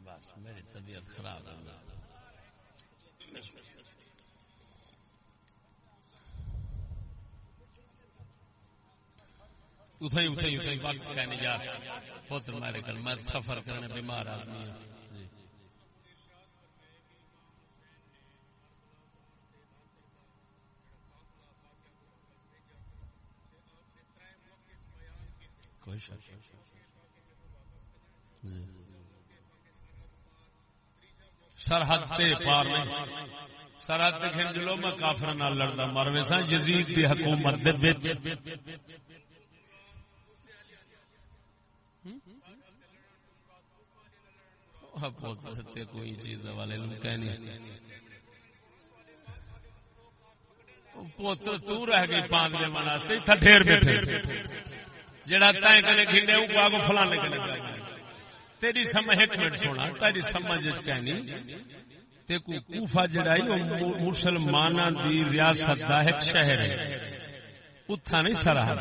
بس، میری طبیعت خراب ہے۔ اتھائی اتھائی اتھائی، وقت کہنے جا۔ پتر میرے کل میں سفر کرنے بیمار آدمی ہوں۔ کوئی جی۔ سرحد پار نہیں۔ سرحد کھنجلو میں کافر نہ لڑتا مر ویسا یزید کی حکومت کوئی چیز والے کہنی پوتر، تو رہ گئی پانچ دن مناسب ڈھیر بیٹھے۔ جڑا تائیں کنے کھنڈے او کو آگو فلانے کنے کنے تیری سمجھ ایک منٹ سونا، تیری سمجھ کہنی تے کو کوفہ جڑائی او مسلماناں دی ریاست دا ایک شہر ہے۔ اتھا نہیں سرحد۔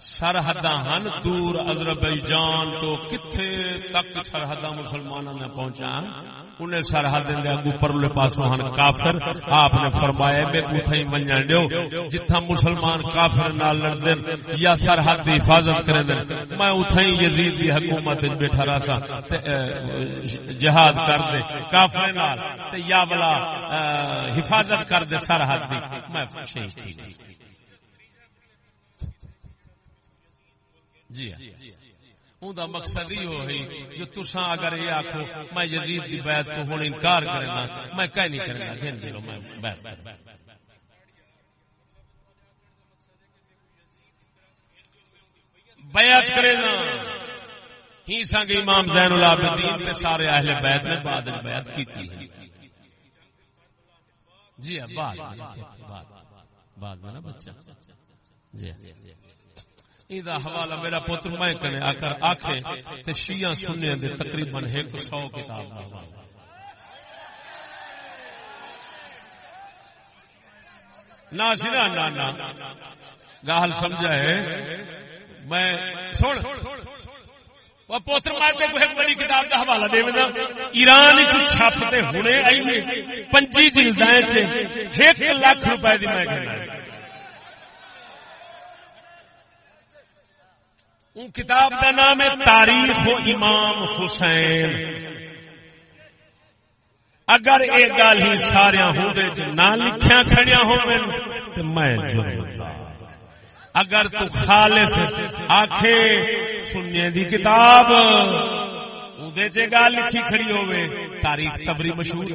سرحد ہن دور اذربائیجان تو کتھے تک سرحد مسلمانوں نے پہنچا؟ انہیں سرحد دے اگو پرلے پاسوں ہن کافر۔ آپ نے فرمایا بے اوتھے منجن دیو جتھا مسلمان کافر نال لڑدن یا سرحد دی حفاظت کرن میں اوتھے یزید دی حکومت وچ بیٹھا رہا سا۔ جہاد کر دے کافر نال۔ تے یا بلا حفاظت کر دے سرحد دی۔ میں شہید تھی جی ہاں۔ دا مقصد ہی ہوئی جو تسا اگر یہ آخو میں یزید کی بیعت تو ہوں انکار کرے گا میں کہہ نہیں کرے گا گھن میں بیعت بیعت کرے نا ہی سنگ امام زین العابدین پہ سارے اہل بیعت نے بعد بیعت کی تھی جی ہاں بعد بعد میں نا بچہ۔ جی ہاں۔ ہاں حوالہ میرا پتر میں کنے آ کر آخے تے شیعہ سننے دے تقریباً ایک سو کتاب دا حوالہ۔ نہ سنا نہ نہ گال سمجھا ہے۔ میں سن۔ پوتر میں تے کوئی بڑی کتاب کا حوالہ دے نا ایران چھاپتے ہونے آئی پنجی جلدائیں ایک لاکھ روپے دی میں کہنا ان کتاب کا نام ہے تاریخ و امام حسین۔ اگر یہ گل ہی سارا جی نہ لکھیا کھڑیا ہو میں اگر تو خالص آخے سننے دی کتاب گل لکھی کھڑی ہوئے تاریخ تبری مشہور۔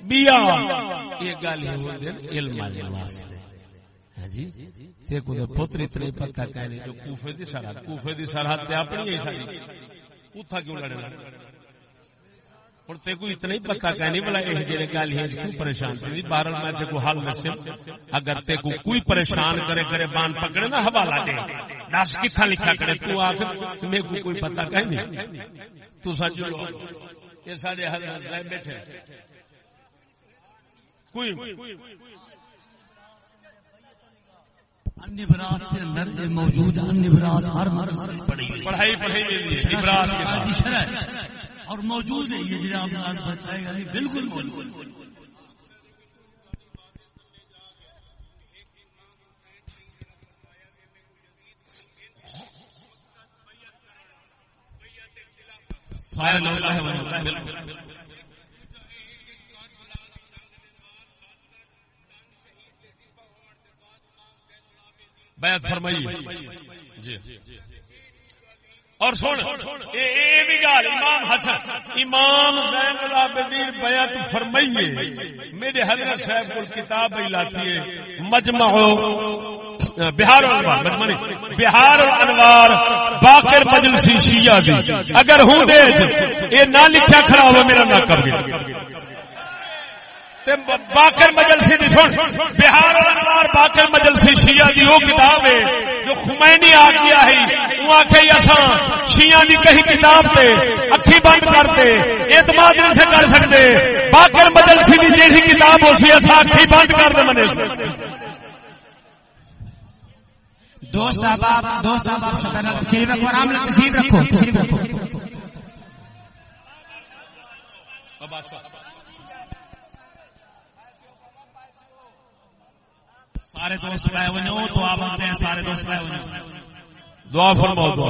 بیا یہ گل ہی علم ہاں جی؟ پتر اتنے پتا کہنے جو کوفے دی سرحد، کوفے دی سرحد تے اپنی ہی ساری۔ اتھا کیوں لڑنا ہوں تے کو اتنا ہی پتا کہ نہیں بلا یہ جی گل ہی کیوں پریشان کری بہرحال میں تے کو حل دسے۔ اگر تے کو کوئی پریشان کرے کرے بان پکڑے نا، حوالہ دے۔ دس کتنا لکھا کرے، تو آ کے میرے کو کوئی پتا کہ نہیں تو سچ یہ سارے حضرت بیٹھے۔ کوئی موجود پڑھائی پڑھائی اور موجود ہے یہ جناب بتائے گا۔ بالکل۔ بیعت فرمائی جی۔ اور سن یہ بھی گل امام حسن امام زین العابدین بیعت فرمائیے۔ میرے حضرت صاحب کو کتاب ہی لاتی ہے مجمع بہار الانوار بہار الانوار باقر مجلسی شیعہ دی۔ اگر ہوں دے یہ نہ لکھیا کھڑا ہوا میرا نہ کر گیا باقر مجلسی سن بہار انوار باقر مجلسی شیعہ دی وہ کتاب ہے جو خمینی آ گیا ہے وہ آخے شیعہ دی کہیں کتاب تے اکھی بند کرتے اعتماد نہیں سے کر سکتے۔ باقر مجلسی دی جیسی کتاب ہو سی اصا اکھی بند کر دے منے۔ دوست احباب دوست احباب صدر شریف آرام تشریف رکھو۔ تشریف رکھو۔ سارے دوست پائے ہوئے تو آپ آتے ہیں، سارے دوست پائے ہوئے دعا فرماؤ، دعا۔